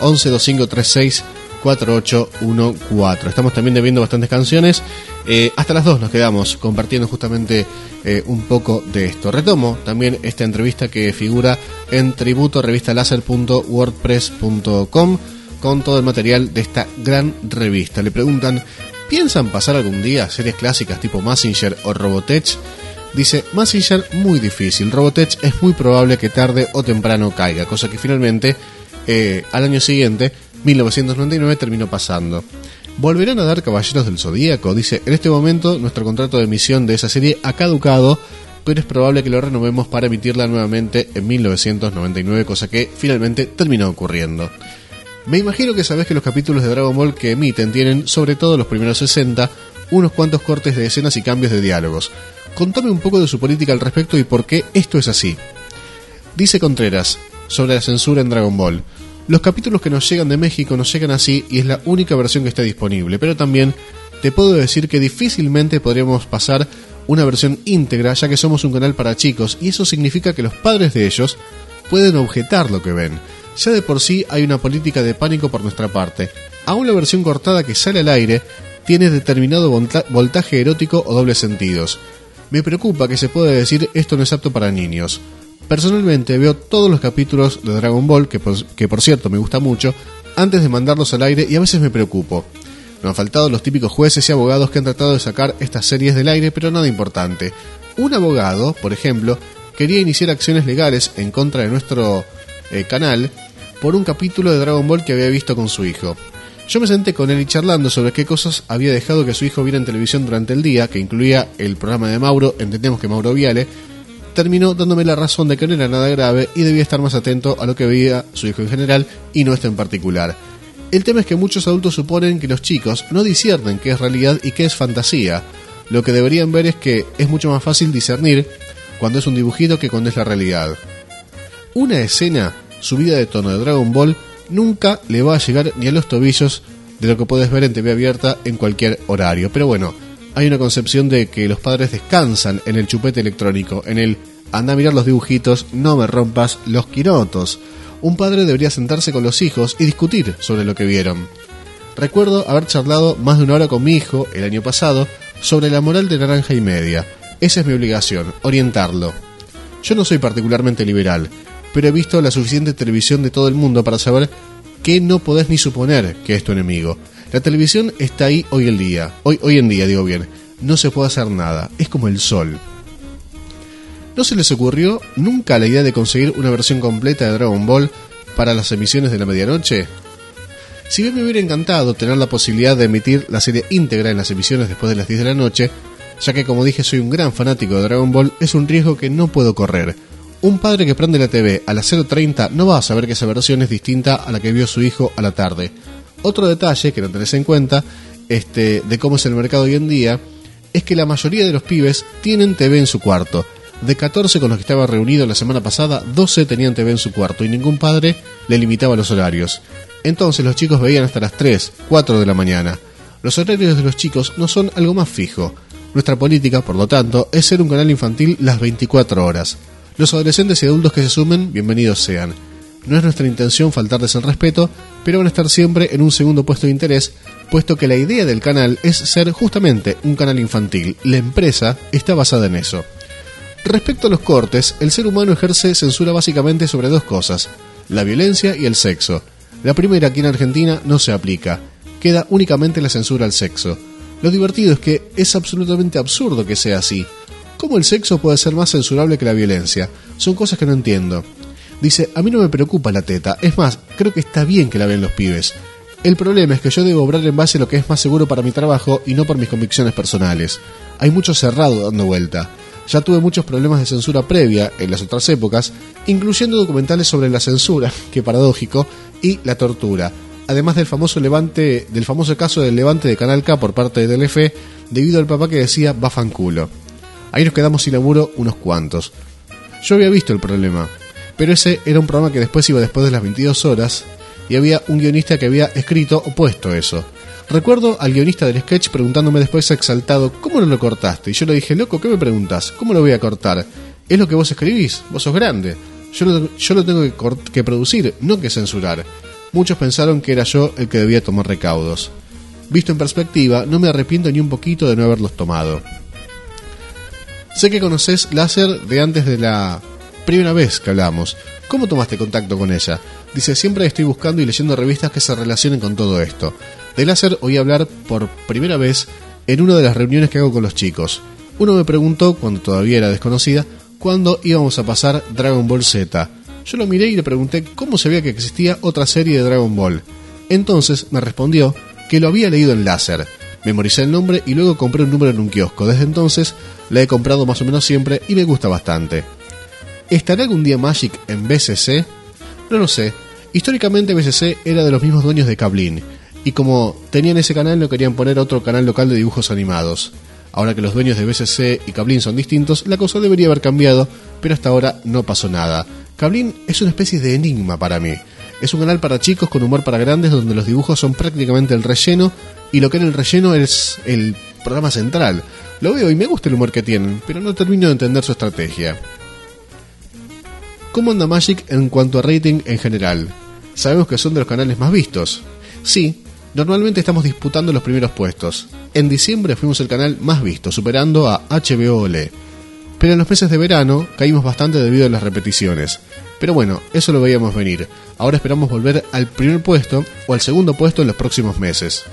112536 4814. Estamos también debiendo bastantes canciones. Eh, hasta las dos nos quedamos compartiendo justamente eh, un poco de esto. Retomo también esta entrevista que figura en tributo revistalaser.wordpress.com con todo el material de esta gran revista. Le preguntan, ¿piensan pasar algún día series clásicas tipo Massinger o Robotech? Dice, Massinger muy difícil, Robotech es muy probable que tarde o temprano caiga, cosa que finalmente eh, al año siguiente 1999 terminó pasando. ¿Volverán a dar Caballeros del Zodíaco? Dice, en este momento nuestro contrato de emisión de esa serie ha caducado, pero es probable que lo renovemos para emitirla nuevamente en 1999, cosa que finalmente terminó ocurriendo. Me imagino que sabés que los capítulos de Dragon Ball que emiten tienen, sobre todo los primeros 60, unos cuantos cortes de escenas y cambios de diálogos. Contame un poco de su política al respecto y por qué esto es así. Dice Contreras, sobre la censura en Dragon Ball. Los capítulos que nos llegan de México nos llegan así y es la única versión que está disponible, pero también te puedo decir que difícilmente podríamos pasar una versión íntegra ya que somos un canal para chicos y eso significa que los padres de ellos pueden objetar lo que ven. Ya de por sí hay una política de pánico por nuestra parte. Aún la versión cortada que sale al aire tiene determinado volta- voltaje erótico o dobles sentidos. Me preocupa que se pueda decir esto no es apto para niños. Personalmente veo todos los capítulos de Dragon Ball, que por, que por cierto me gusta mucho, antes de mandarlos al aire y a veces me preocupo. No han faltado los típicos jueces y abogados que han tratado de sacar estas series del aire, pero nada importante. Un abogado, por ejemplo, quería iniciar acciones legales en contra de nuestro eh, canal por un capítulo de Dragon Ball que había visto con su hijo. Yo me senté con él y charlando sobre qué cosas había dejado que su hijo viera en televisión durante el día, que incluía el programa de Mauro, entendemos que Mauro Viale, terminó dándome la razón de que no era nada grave y debía estar más atento a lo que veía su hijo en general y no esto en particular. El tema es que muchos adultos suponen que los chicos no disciernen qué es realidad y qué es fantasía. Lo que deberían ver es que es mucho más fácil discernir cuando es un dibujito que cuando es la realidad. Una escena subida de tono de Dragon Ball nunca le va a llegar ni a los tobillos de lo que puedes ver en TV abierta en cualquier horario. Pero bueno, hay una concepción de que los padres descansan en el chupete electrónico, en el anda a mirar los dibujitos, no me rompas los quirotos. Un padre debería sentarse con los hijos y discutir sobre lo que vieron. Recuerdo haber charlado más de una hora con mi hijo el año pasado sobre la moral de naranja y media. Esa es mi obligación, orientarlo. Yo no soy particularmente liberal, pero he visto la suficiente televisión de todo el mundo para saber que no podés ni suponer que es tu enemigo. La televisión está ahí hoy el día, hoy, hoy en día digo bien, no se puede hacer nada, es como el sol. ¿No se les ocurrió nunca la idea de conseguir una versión completa de Dragon Ball para las emisiones de la medianoche? Si bien me hubiera encantado tener la posibilidad de emitir la serie íntegra en las emisiones después de las 10 de la noche, ya que como dije soy un gran fanático de Dragon Ball, es un riesgo que no puedo correr. Un padre que prende la TV a las 0.30 no va a saber que esa versión es distinta a la que vio su hijo a la tarde. Otro detalle que no tenés en cuenta este, de cómo es el mercado hoy en día es que la mayoría de los pibes tienen TV en su cuarto. De 14 con los que estaba reunido la semana pasada, 12 tenían TV en su cuarto y ningún padre le limitaba los horarios. Entonces los chicos veían hasta las 3, 4 de la mañana. Los horarios de los chicos no son algo más fijo. Nuestra política, por lo tanto, es ser un canal infantil las 24 horas. Los adolescentes y adultos que se sumen, bienvenidos sean. No es nuestra intención faltarles el respeto, pero van a estar siempre en un segundo puesto de interés, puesto que la idea del canal es ser justamente un canal infantil. La empresa está basada en eso. Respecto a los cortes, el ser humano ejerce censura básicamente sobre dos cosas, la violencia y el sexo. La primera aquí en Argentina no se aplica, queda únicamente la censura al sexo. Lo divertido es que es absolutamente absurdo que sea así. ¿Cómo el sexo puede ser más censurable que la violencia? Son cosas que no entiendo. Dice, a mí no me preocupa la teta, es más, creo que está bien que la vean los pibes. El problema es que yo debo obrar en base a lo que es más seguro para mi trabajo y no por mis convicciones personales. Hay mucho cerrado dando vuelta. Ya tuve muchos problemas de censura previa en las otras épocas, incluyendo documentales sobre la censura, (laughs) que paradójico, y la tortura, además del famoso levante, del famoso caso del levante de Canal K por parte de Telefe, debido al papá que decía bafan culo. Ahí nos quedamos sin laburo unos cuantos. Yo había visto el problema, pero ese era un programa que después iba después de las 22 horas y había un guionista que había escrito opuesto eso. Recuerdo al guionista del sketch preguntándome después exaltado, ¿cómo no lo cortaste? Y yo le dije, loco, ¿qué me preguntas? ¿Cómo lo voy a cortar? Es lo que vos escribís, vos sos grande. Yo lo, yo lo tengo que, que producir, no que censurar. Muchos pensaron que era yo el que debía tomar recaudos. Visto en perspectiva, no me arrepiento ni un poquito de no haberlos tomado. Sé que conoces Láser de antes de la primera vez que hablamos. ¿Cómo tomaste contacto con ella? Dice, siempre estoy buscando y leyendo revistas que se relacionen con todo esto. De Láser oí hablar por primera vez en una de las reuniones que hago con los chicos. Uno me preguntó, cuando todavía era desconocida, cuándo íbamos a pasar Dragon Ball Z. Yo lo miré y le pregunté cómo sabía que existía otra serie de Dragon Ball. Entonces me respondió que lo había leído en láser. Memoricé el nombre y luego compré un número en un kiosco. Desde entonces la he comprado más o menos siempre y me gusta bastante. ¿Estará algún día Magic en BCC? No lo sé. Históricamente BCC era de los mismos dueños de Cablin, y como tenían ese canal no querían poner otro canal local de dibujos animados. Ahora que los dueños de BCC y Cablin son distintos, la cosa debería haber cambiado, pero hasta ahora no pasó nada. Cablin es una especie de enigma para mí. Es un canal para chicos con humor para grandes donde los dibujos son prácticamente el relleno y lo que era el relleno es el programa central. Lo veo y me gusta el humor que tienen, pero no termino de entender su estrategia. ¿Cómo anda Magic en cuanto a rating en general? Sabemos que son de los canales más vistos. Sí, normalmente estamos disputando los primeros puestos. En diciembre fuimos el canal más visto, superando a HBO Olé. Pero en los meses de verano caímos bastante debido a las repeticiones. Pero bueno, eso lo veíamos venir. Ahora esperamos volver al primer puesto o al segundo puesto en los próximos meses.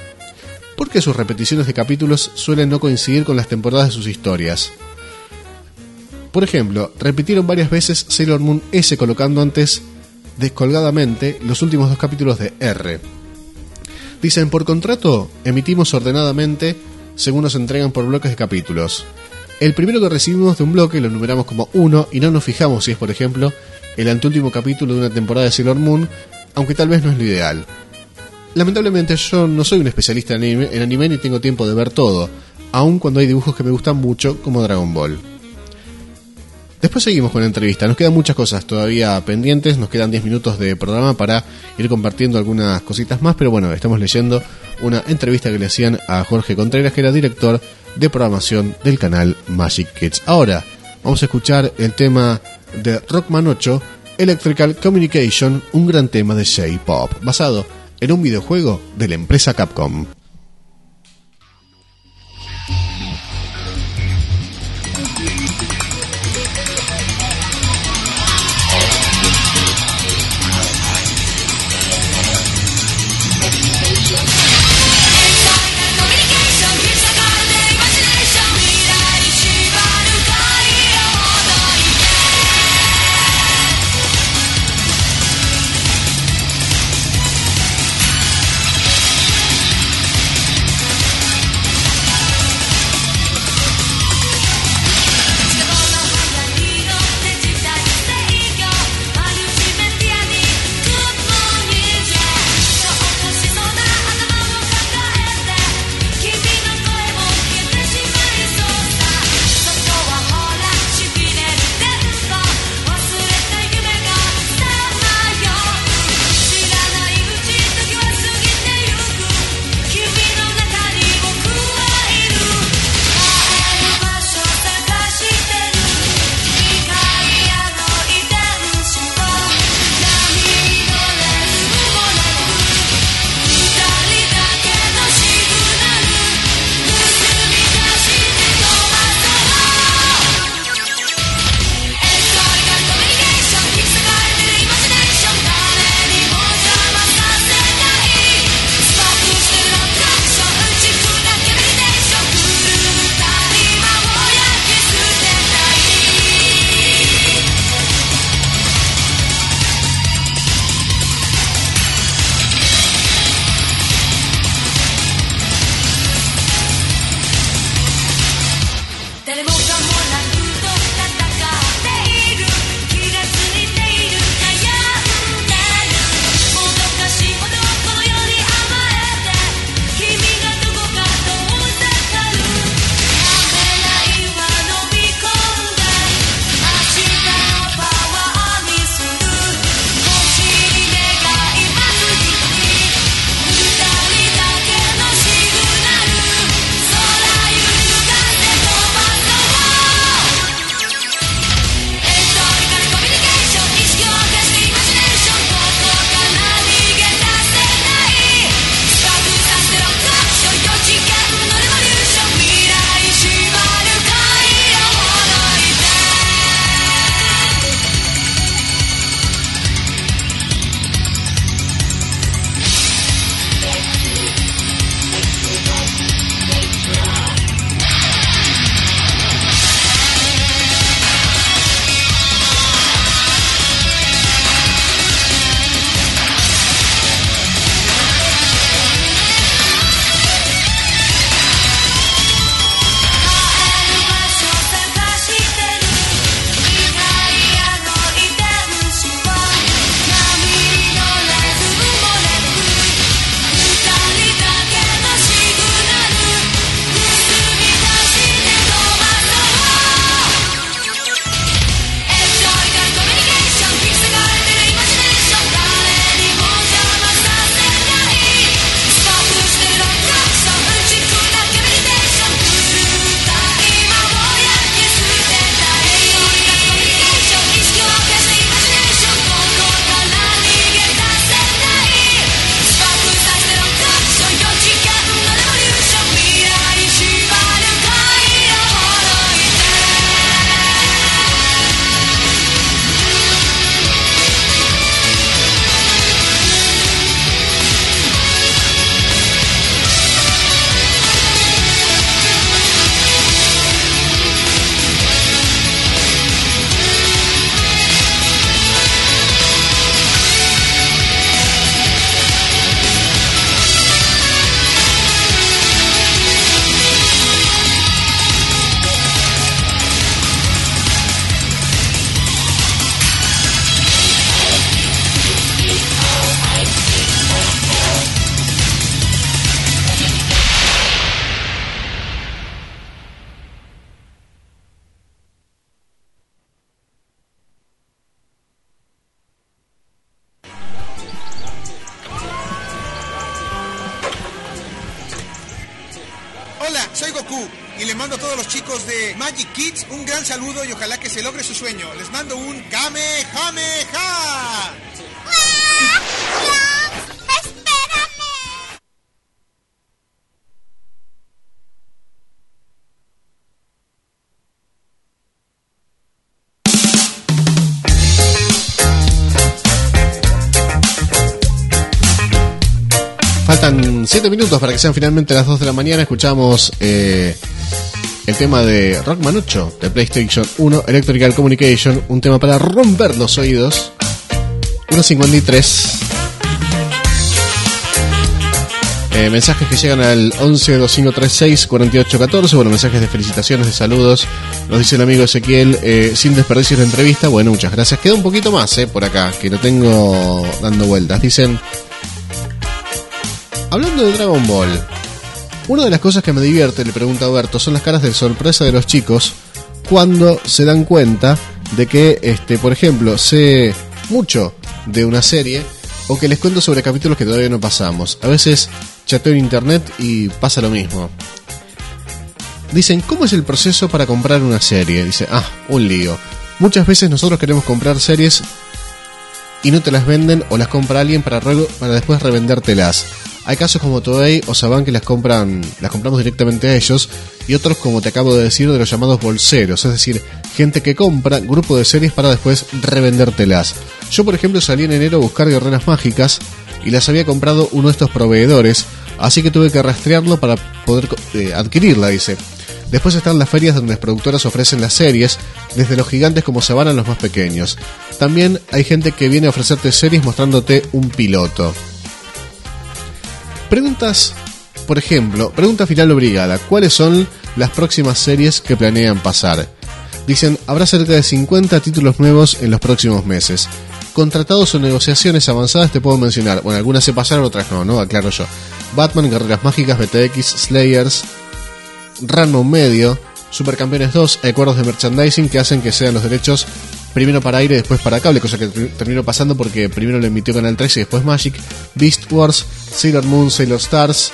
¿Por qué sus repeticiones de capítulos suelen no coincidir con las temporadas de sus historias? Por ejemplo, repitieron varias veces Sailor Moon S colocando antes descolgadamente los últimos dos capítulos de R. Dicen, por contrato, emitimos ordenadamente según nos entregan por bloques de capítulos. El primero que recibimos de un bloque lo numeramos como 1 y no nos fijamos si es, por ejemplo, el anteúltimo capítulo de una temporada de Sailor Moon, aunque tal vez no es lo ideal. Lamentablemente yo no soy un especialista en anime, en anime ni tengo tiempo de ver todo, aun cuando hay dibujos que me gustan mucho, como Dragon Ball. Después seguimos con la entrevista. Nos quedan muchas cosas todavía pendientes. Nos quedan 10 minutos de programa para ir compartiendo algunas cositas más. Pero bueno, estamos leyendo una entrevista que le hacían a Jorge Contreras, que era director de programación del canal Magic Kids. Ahora vamos a escuchar el tema de Rockman 8, Electrical Communication, un gran tema de J-Pop, basado en un videojuego de la empresa Capcom.「7 minutos para que sean finalmente las 2 de la mañana. Escuchamos eh, el tema de Rockman 8 de PlayStation 1, Electrical Communication, un tema para romper los oídos. 1.53. Eh, mensajes que llegan al 11 2536 4814. Bueno, mensajes de felicitaciones, de saludos. Nos dice el amigo Ezequiel, eh, sin desperdicios de entrevista. Bueno, muchas gracias. Queda un poquito más eh, por acá, que lo tengo dando vueltas. Dicen, hablando de Dragon Ball, una de las cosas que me divierte, le pregunta Alberto, son las caras de sorpresa de los chicos cuando se dan cuenta de que, este, por ejemplo, sé mucho de una serie o que les cuento sobre capítulos que todavía no pasamos. A veces chateo en internet y pasa lo mismo. Dicen, ¿cómo es el proceso para comprar una serie? Dice, ah, un lío. Muchas veces nosotros queremos comprar series y no te las venden o las compra alguien para, para después revendértelas. Hay casos como Toei o Saban que las compran, las compramos directamente a ellos y otros como te acabo de decir de los llamados bolseros, es decir, gente que compra grupo de series para después revendértelas. Yo por ejemplo salí en enero a buscar guerreras mágicas y las había comprado uno de estos proveedores, así que tuve que rastrearlo para poder eh, adquirirla, dice. Después están las ferias donde las productoras ofrecen las series, desde los gigantes como Savannah a los más pequeños. También hay gente que viene a ofrecerte series mostrándote un piloto. Preguntas, por ejemplo, pregunta final obligada, ¿cuáles son las próximas series que planean pasar? Dicen, habrá cerca de 50 títulos nuevos en los próximos meses. Contratados o negociaciones avanzadas te puedo mencionar. Bueno, algunas se pasaron, otras no, ¿no? Aclaro yo. Batman, Guerreras Mágicas, BTX, Slayers, Ranma un medio, Supercampeones 2, acuerdos de merchandising que hacen que sean los derechos primero para aire y después para cable, cosa que ter- terminó pasando porque primero lo emitió Canal 13 y después Magic, Beast Wars, Sailor Moon, Sailor Stars,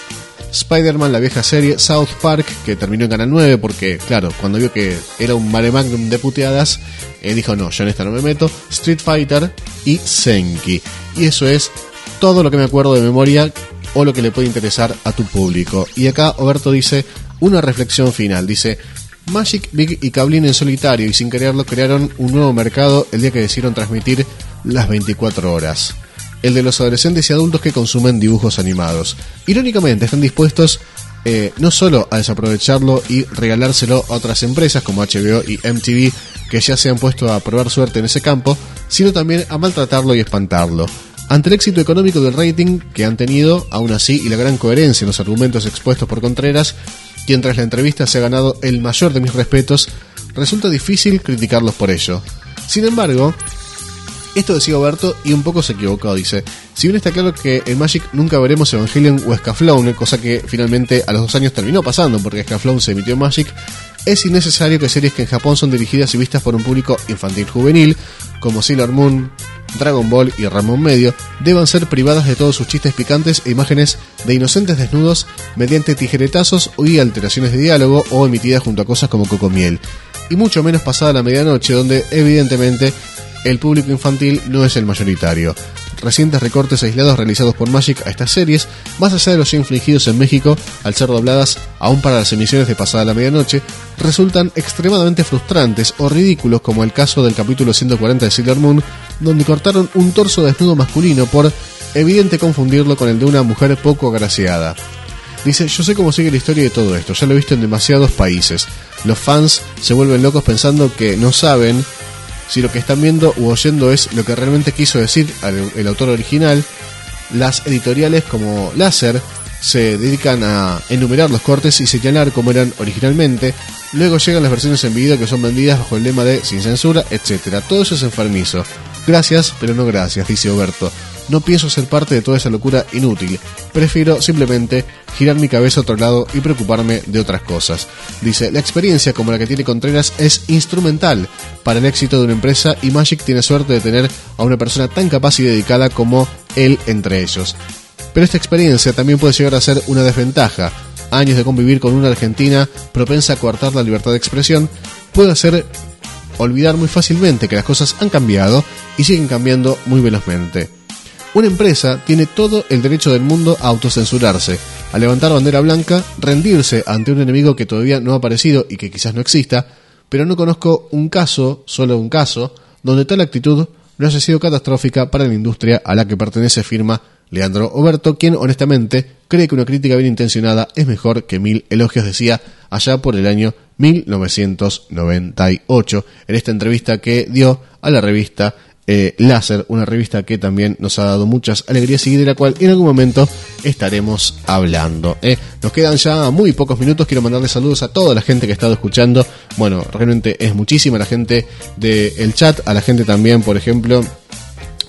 Spider-Man, la vieja serie, South Park, que terminó en Canal 9 porque, claro, cuando vio que era un mare magnum de puteadas, eh, dijo, no, yo en esta no me meto, Street Fighter y Senki. Y eso es todo lo que me acuerdo de memoria o lo que le puede interesar a tu público. Y acá Oberto dice una reflexión final. Dice, Magic, Big y Cablin en solitario y sin quererlo crearon un nuevo mercado el día que decidieron transmitir las 24 horas. El de los adolescentes y adultos que consumen dibujos animados. Irónicamente están dispuestos eh, no solo a desaprovecharlo y regalárselo a otras empresas como HBO y MTV que ya se han puesto a probar suerte en ese campo, sino también a maltratarlo y espantarlo. Ante el éxito económico del rating que han tenido, aún así, y la gran coherencia en los argumentos expuestos por Contreras, quien tras la entrevista se ha ganado el mayor de mis respetos, resulta difícil criticarlos por ello. Sin embargo, esto decía Oberto y un poco se equivocó, dice. Si bien está claro que en Magic nunca veremos Evangelion o Scaflowne, cosa que finalmente a los dos años terminó pasando porque Scaflowne se emitió en Magic, es innecesario que series que en Japón son dirigidas y vistas por un público infantil juvenil, como Sailor Moon, Dragon Ball y Ramón Medio, deban ser privadas de todos sus chistes picantes e imágenes de inocentes desnudos mediante tijeretazos y alteraciones de diálogo o emitidas junto a cosas como Cocomiel. Y mucho menos pasada la medianoche, donde evidentemente el público infantil no es el mayoritario. Recientes recortes aislados realizados por Magic a estas series, más allá de los ya infligidos en México, al ser dobladas aún para las emisiones de pasada la medianoche, resultan extremadamente frustrantes o ridículos como el caso del capítulo 140 de Sailor Moon, donde cortaron un torso desnudo masculino por evidente confundirlo con el de una mujer poco agraciada. Dice, yo sé cómo sigue la historia de todo esto, ya lo he visto en demasiados países. Los fans se vuelven locos pensando que no saben si lo que están viendo u oyendo es lo que realmente quiso decir el autor original. Las editoriales como Láser se dedican a enumerar los cortes y señalar cómo eran originalmente. Luego llegan las versiones en video que son vendidas bajo el lema de sin censura, etc. Todo eso es enfermizo. Gracias, pero no gracias, dice Oberto. No pienso ser parte de toda esa locura inútil. Prefiero simplemente girar mi cabeza a otro lado y preocuparme de otras cosas. Dice, la experiencia como la que tiene Contreras es instrumental para el éxito de una empresa y Magic tiene suerte de tener a una persona tan capaz y dedicada como él entre ellos. Pero esta experiencia también puede llegar a ser una desventaja. años de convivir con una Argentina propensa a coartar la libertad de expresión, puede hacer olvidar muy fácilmente que las cosas han cambiado y siguen cambiando muy velozmente. Una empresa tiene todo el derecho del mundo a autocensurarse, a levantar bandera blanca, rendirse ante un enemigo que todavía no ha aparecido y que quizás no exista, pero no conozco un caso, solo un caso, donde tal actitud no haya sido catastrófica para la industria a la que pertenece firma Leandro Oberto, quien honestamente cree que una crítica bien intencionada es mejor que mil elogios, decía allá por el año 1998, en esta entrevista que dio a la revista eh, Láser, una revista que también nos ha dado muchas alegrías y de la cual en algún momento estaremos hablando. eh. Nos quedan ya muy pocos minutos, quiero mandarle saludos a toda la gente que ha estado escuchando. Bueno, realmente es muchísima la gente del chat, a la gente también, por ejemplo,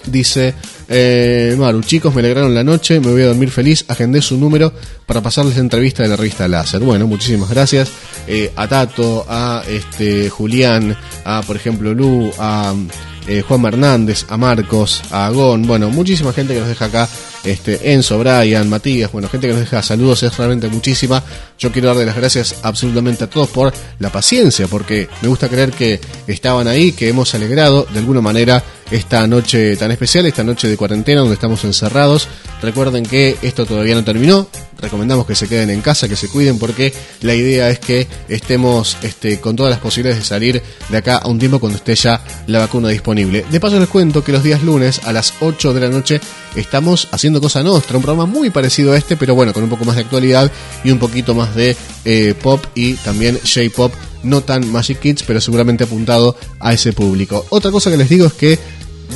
dice... Eh, Maru, chicos, me alegraron la noche, me voy a dormir feliz, agendé su número para pasarles entrevista de la revista Láser. Bueno, muchísimas gracias eh, a Tato, a este Julián, a por ejemplo Lu, a eh, Juan Hernández, a Marcos, a Agón, bueno, muchísima gente que nos deja acá, este, Enzo, Brian, Matías, bueno, gente que nos deja saludos, es realmente muchísima. Yo quiero darle las gracias absolutamente a todos por la paciencia, porque me gusta creer que estaban ahí, que hemos alegrado de alguna manera esta noche tan especial, esta noche de cuarentena donde estamos encerrados. Recuerden que esto todavía no terminó. Recomendamos que se queden en casa, que se cuiden porque la idea es que estemos este, con todas las posibilidades de salir de acá a un tiempo cuando esté ya la vacuna disponible. De paso les cuento que los días lunes a las 8 de la noche estamos haciendo Cosa Nostra, un programa muy parecido a este, pero bueno, con un poco más de actualidad y un poquito más de eh, pop y también J-pop no tan Magic Kids, pero seguramente apuntado a ese público. Otra cosa que les digo es que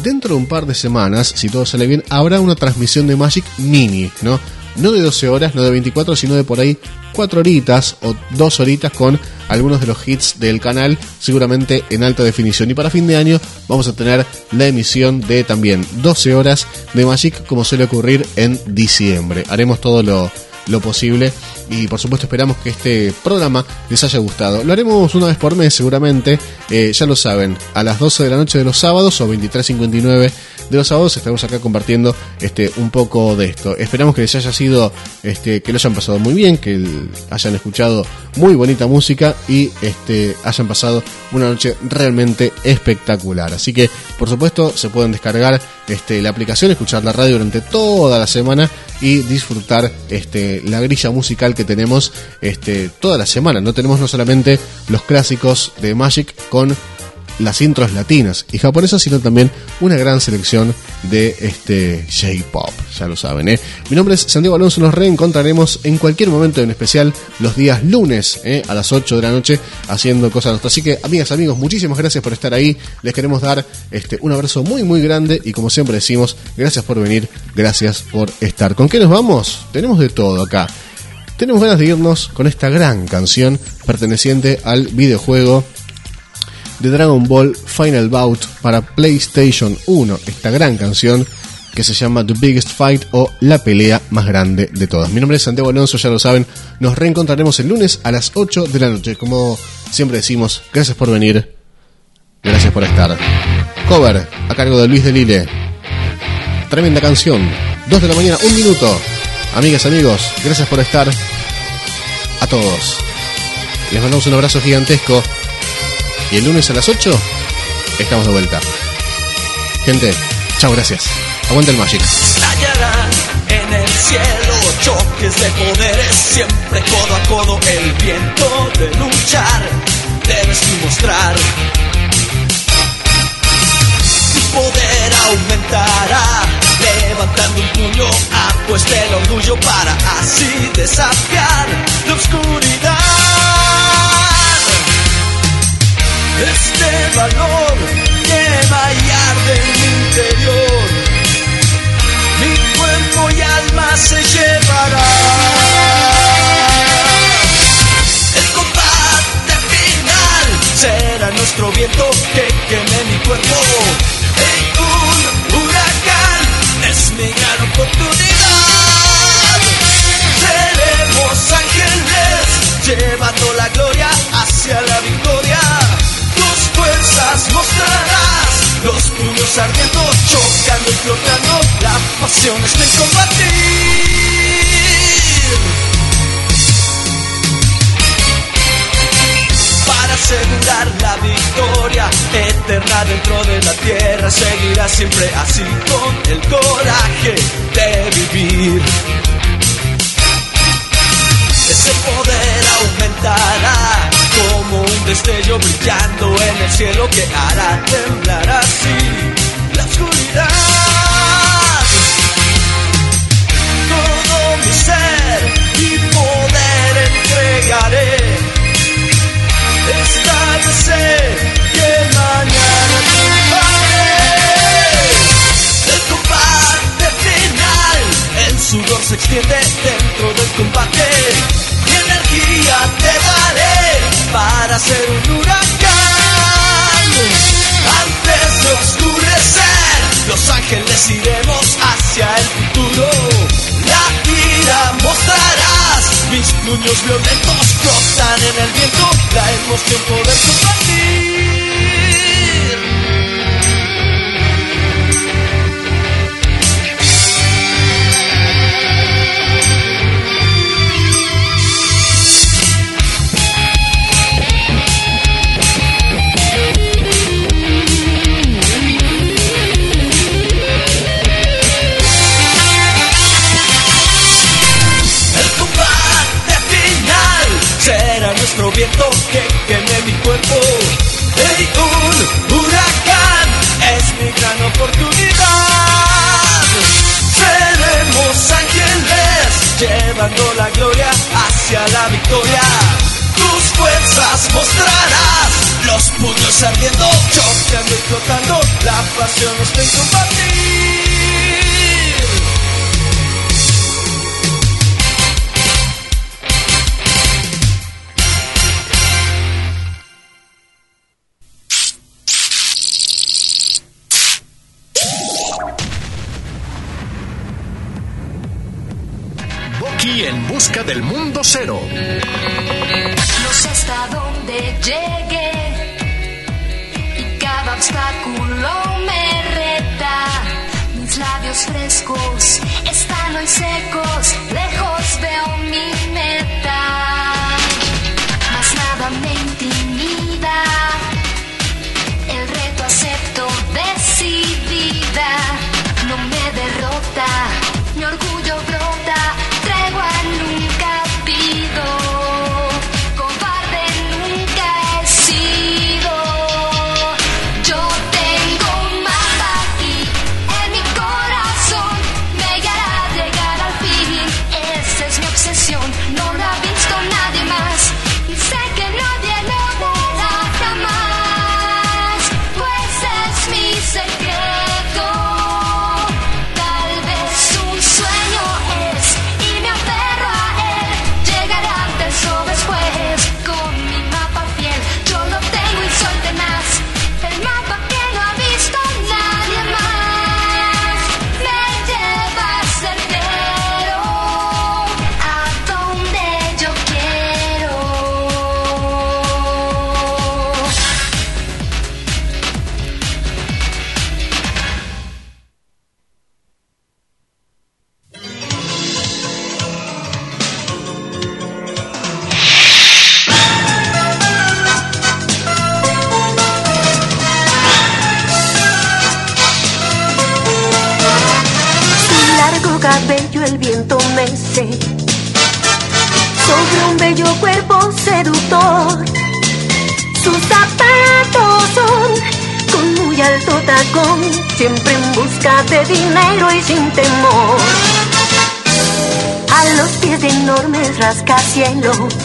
dentro de un par de semanas, si todo sale bien, habrá una transmisión de Magic Mini, ¿no? No de 12 horas, no de 24, sino de por ahí 4 horitas o 2 horitas con algunos de los hits del canal, seguramente en alta definición. Y para fin de año vamos a tener la emisión de también 12 horas de Magic, como suele ocurrir en diciembre. Haremos todo lo, lo posible y por supuesto esperamos que este programa les haya gustado. Lo haremos una vez por mes seguramente, eh, ya lo saben, a las 12 de la noche de los sábados o 23.59 de los sábados estaremos acá compartiendo este un poco de esto. Esperamos que les haya sido, este, que lo hayan pasado muy bien, que hayan escuchado muy bonita música y este, hayan pasado una noche realmente espectacular. Así que por supuesto se pueden descargar este, la aplicación, escuchar la radio durante toda la semana y disfrutar este, la grilla musical que tenemos este, toda la semana. No tenemos no solamente los clásicos de Magic con las intros latinas y japonesas, sino también una gran selección de este J-pop, ya lo saben. ¿eh? Mi nombre es Santiago Alonso, nos reencontraremos en cualquier momento en especial los días lunes ¿eh? a las 8 de la noche haciendo cosas nuestras. Así que, amigas, amigos, muchísimas gracias por estar ahí. Les queremos dar este, un abrazo muy, muy grande y como siempre decimos, gracias por venir, gracias por estar. ¿Con qué nos vamos? Tenemos de todo acá. Tenemos ganas de irnos con esta gran canción perteneciente al videojuego de Dragon Ball Final Bout para PlayStation 1, esta gran canción que se llama The Biggest Fight o La pelea más grande de todas. Mi nombre es Santiago Alonso, ya lo saben, nos reencontraremos el lunes a las 8 de la noche. Como siempre decimos, gracias por venir, gracias por estar. Cover a cargo de Luis de. Tremenda canción, 2 de la mañana, un minuto. Amigas, amigos, gracias por estar. A todos. Les mandamos un abrazo gigantesco. Y el lunes a las 8 estamos de vuelta. Gente, chao, gracias. Aguanta el Magic. En el cielo choques de poderes, siempre codo a codo el viento de luchar. Debes demostrar tu poder aumentará, levantando un puño, apuesta el orgullo para así desafiar la oscuridad. Este valor quema y arde en mi interior. Mi cuerpo y alma se llevará. El combate final será nuestro viento que queme mi cuerpo. En un huracán es mi gran oportunidad. Seremos ángeles llevando la gloria hacia la victoria las mostrarás. Los puños ardiendo, chocando y flotando, la pasión está en combatir. Para asegurar la victoria eterna dentro de la tierra, seguirá siempre así con el coraje de vivir. Ese poder aumentará como un destello brillando en el cielo que hará temblar así la oscuridad. Todo mi ser y poder entregaré. Esta vez sé que mañana triunfaré. El combate final, el sudor se extiende dentro del combate. Mi energía te daré para ser un huracán. Antes de oscurecer, los ángeles iremos hacia el futuro. La ira mostrarás, mis puños violentos flotan en el viento, la emoción poder compartir. Viento que queme mi cuerpo. Hey, un huracán es mi gran oportunidad. Seremos ángeles llevando la gloria hacia la victoria. Tus fuerzas mostrarás, los puños ardiendo, choqueando y flotando. La pasión está en combatir. Del mundo cero. No sé hasta dónde llegué y cada obstáculo me reta. Mis labios frescos están hoy secos, lejos veo mi meta. Enormes rascacielos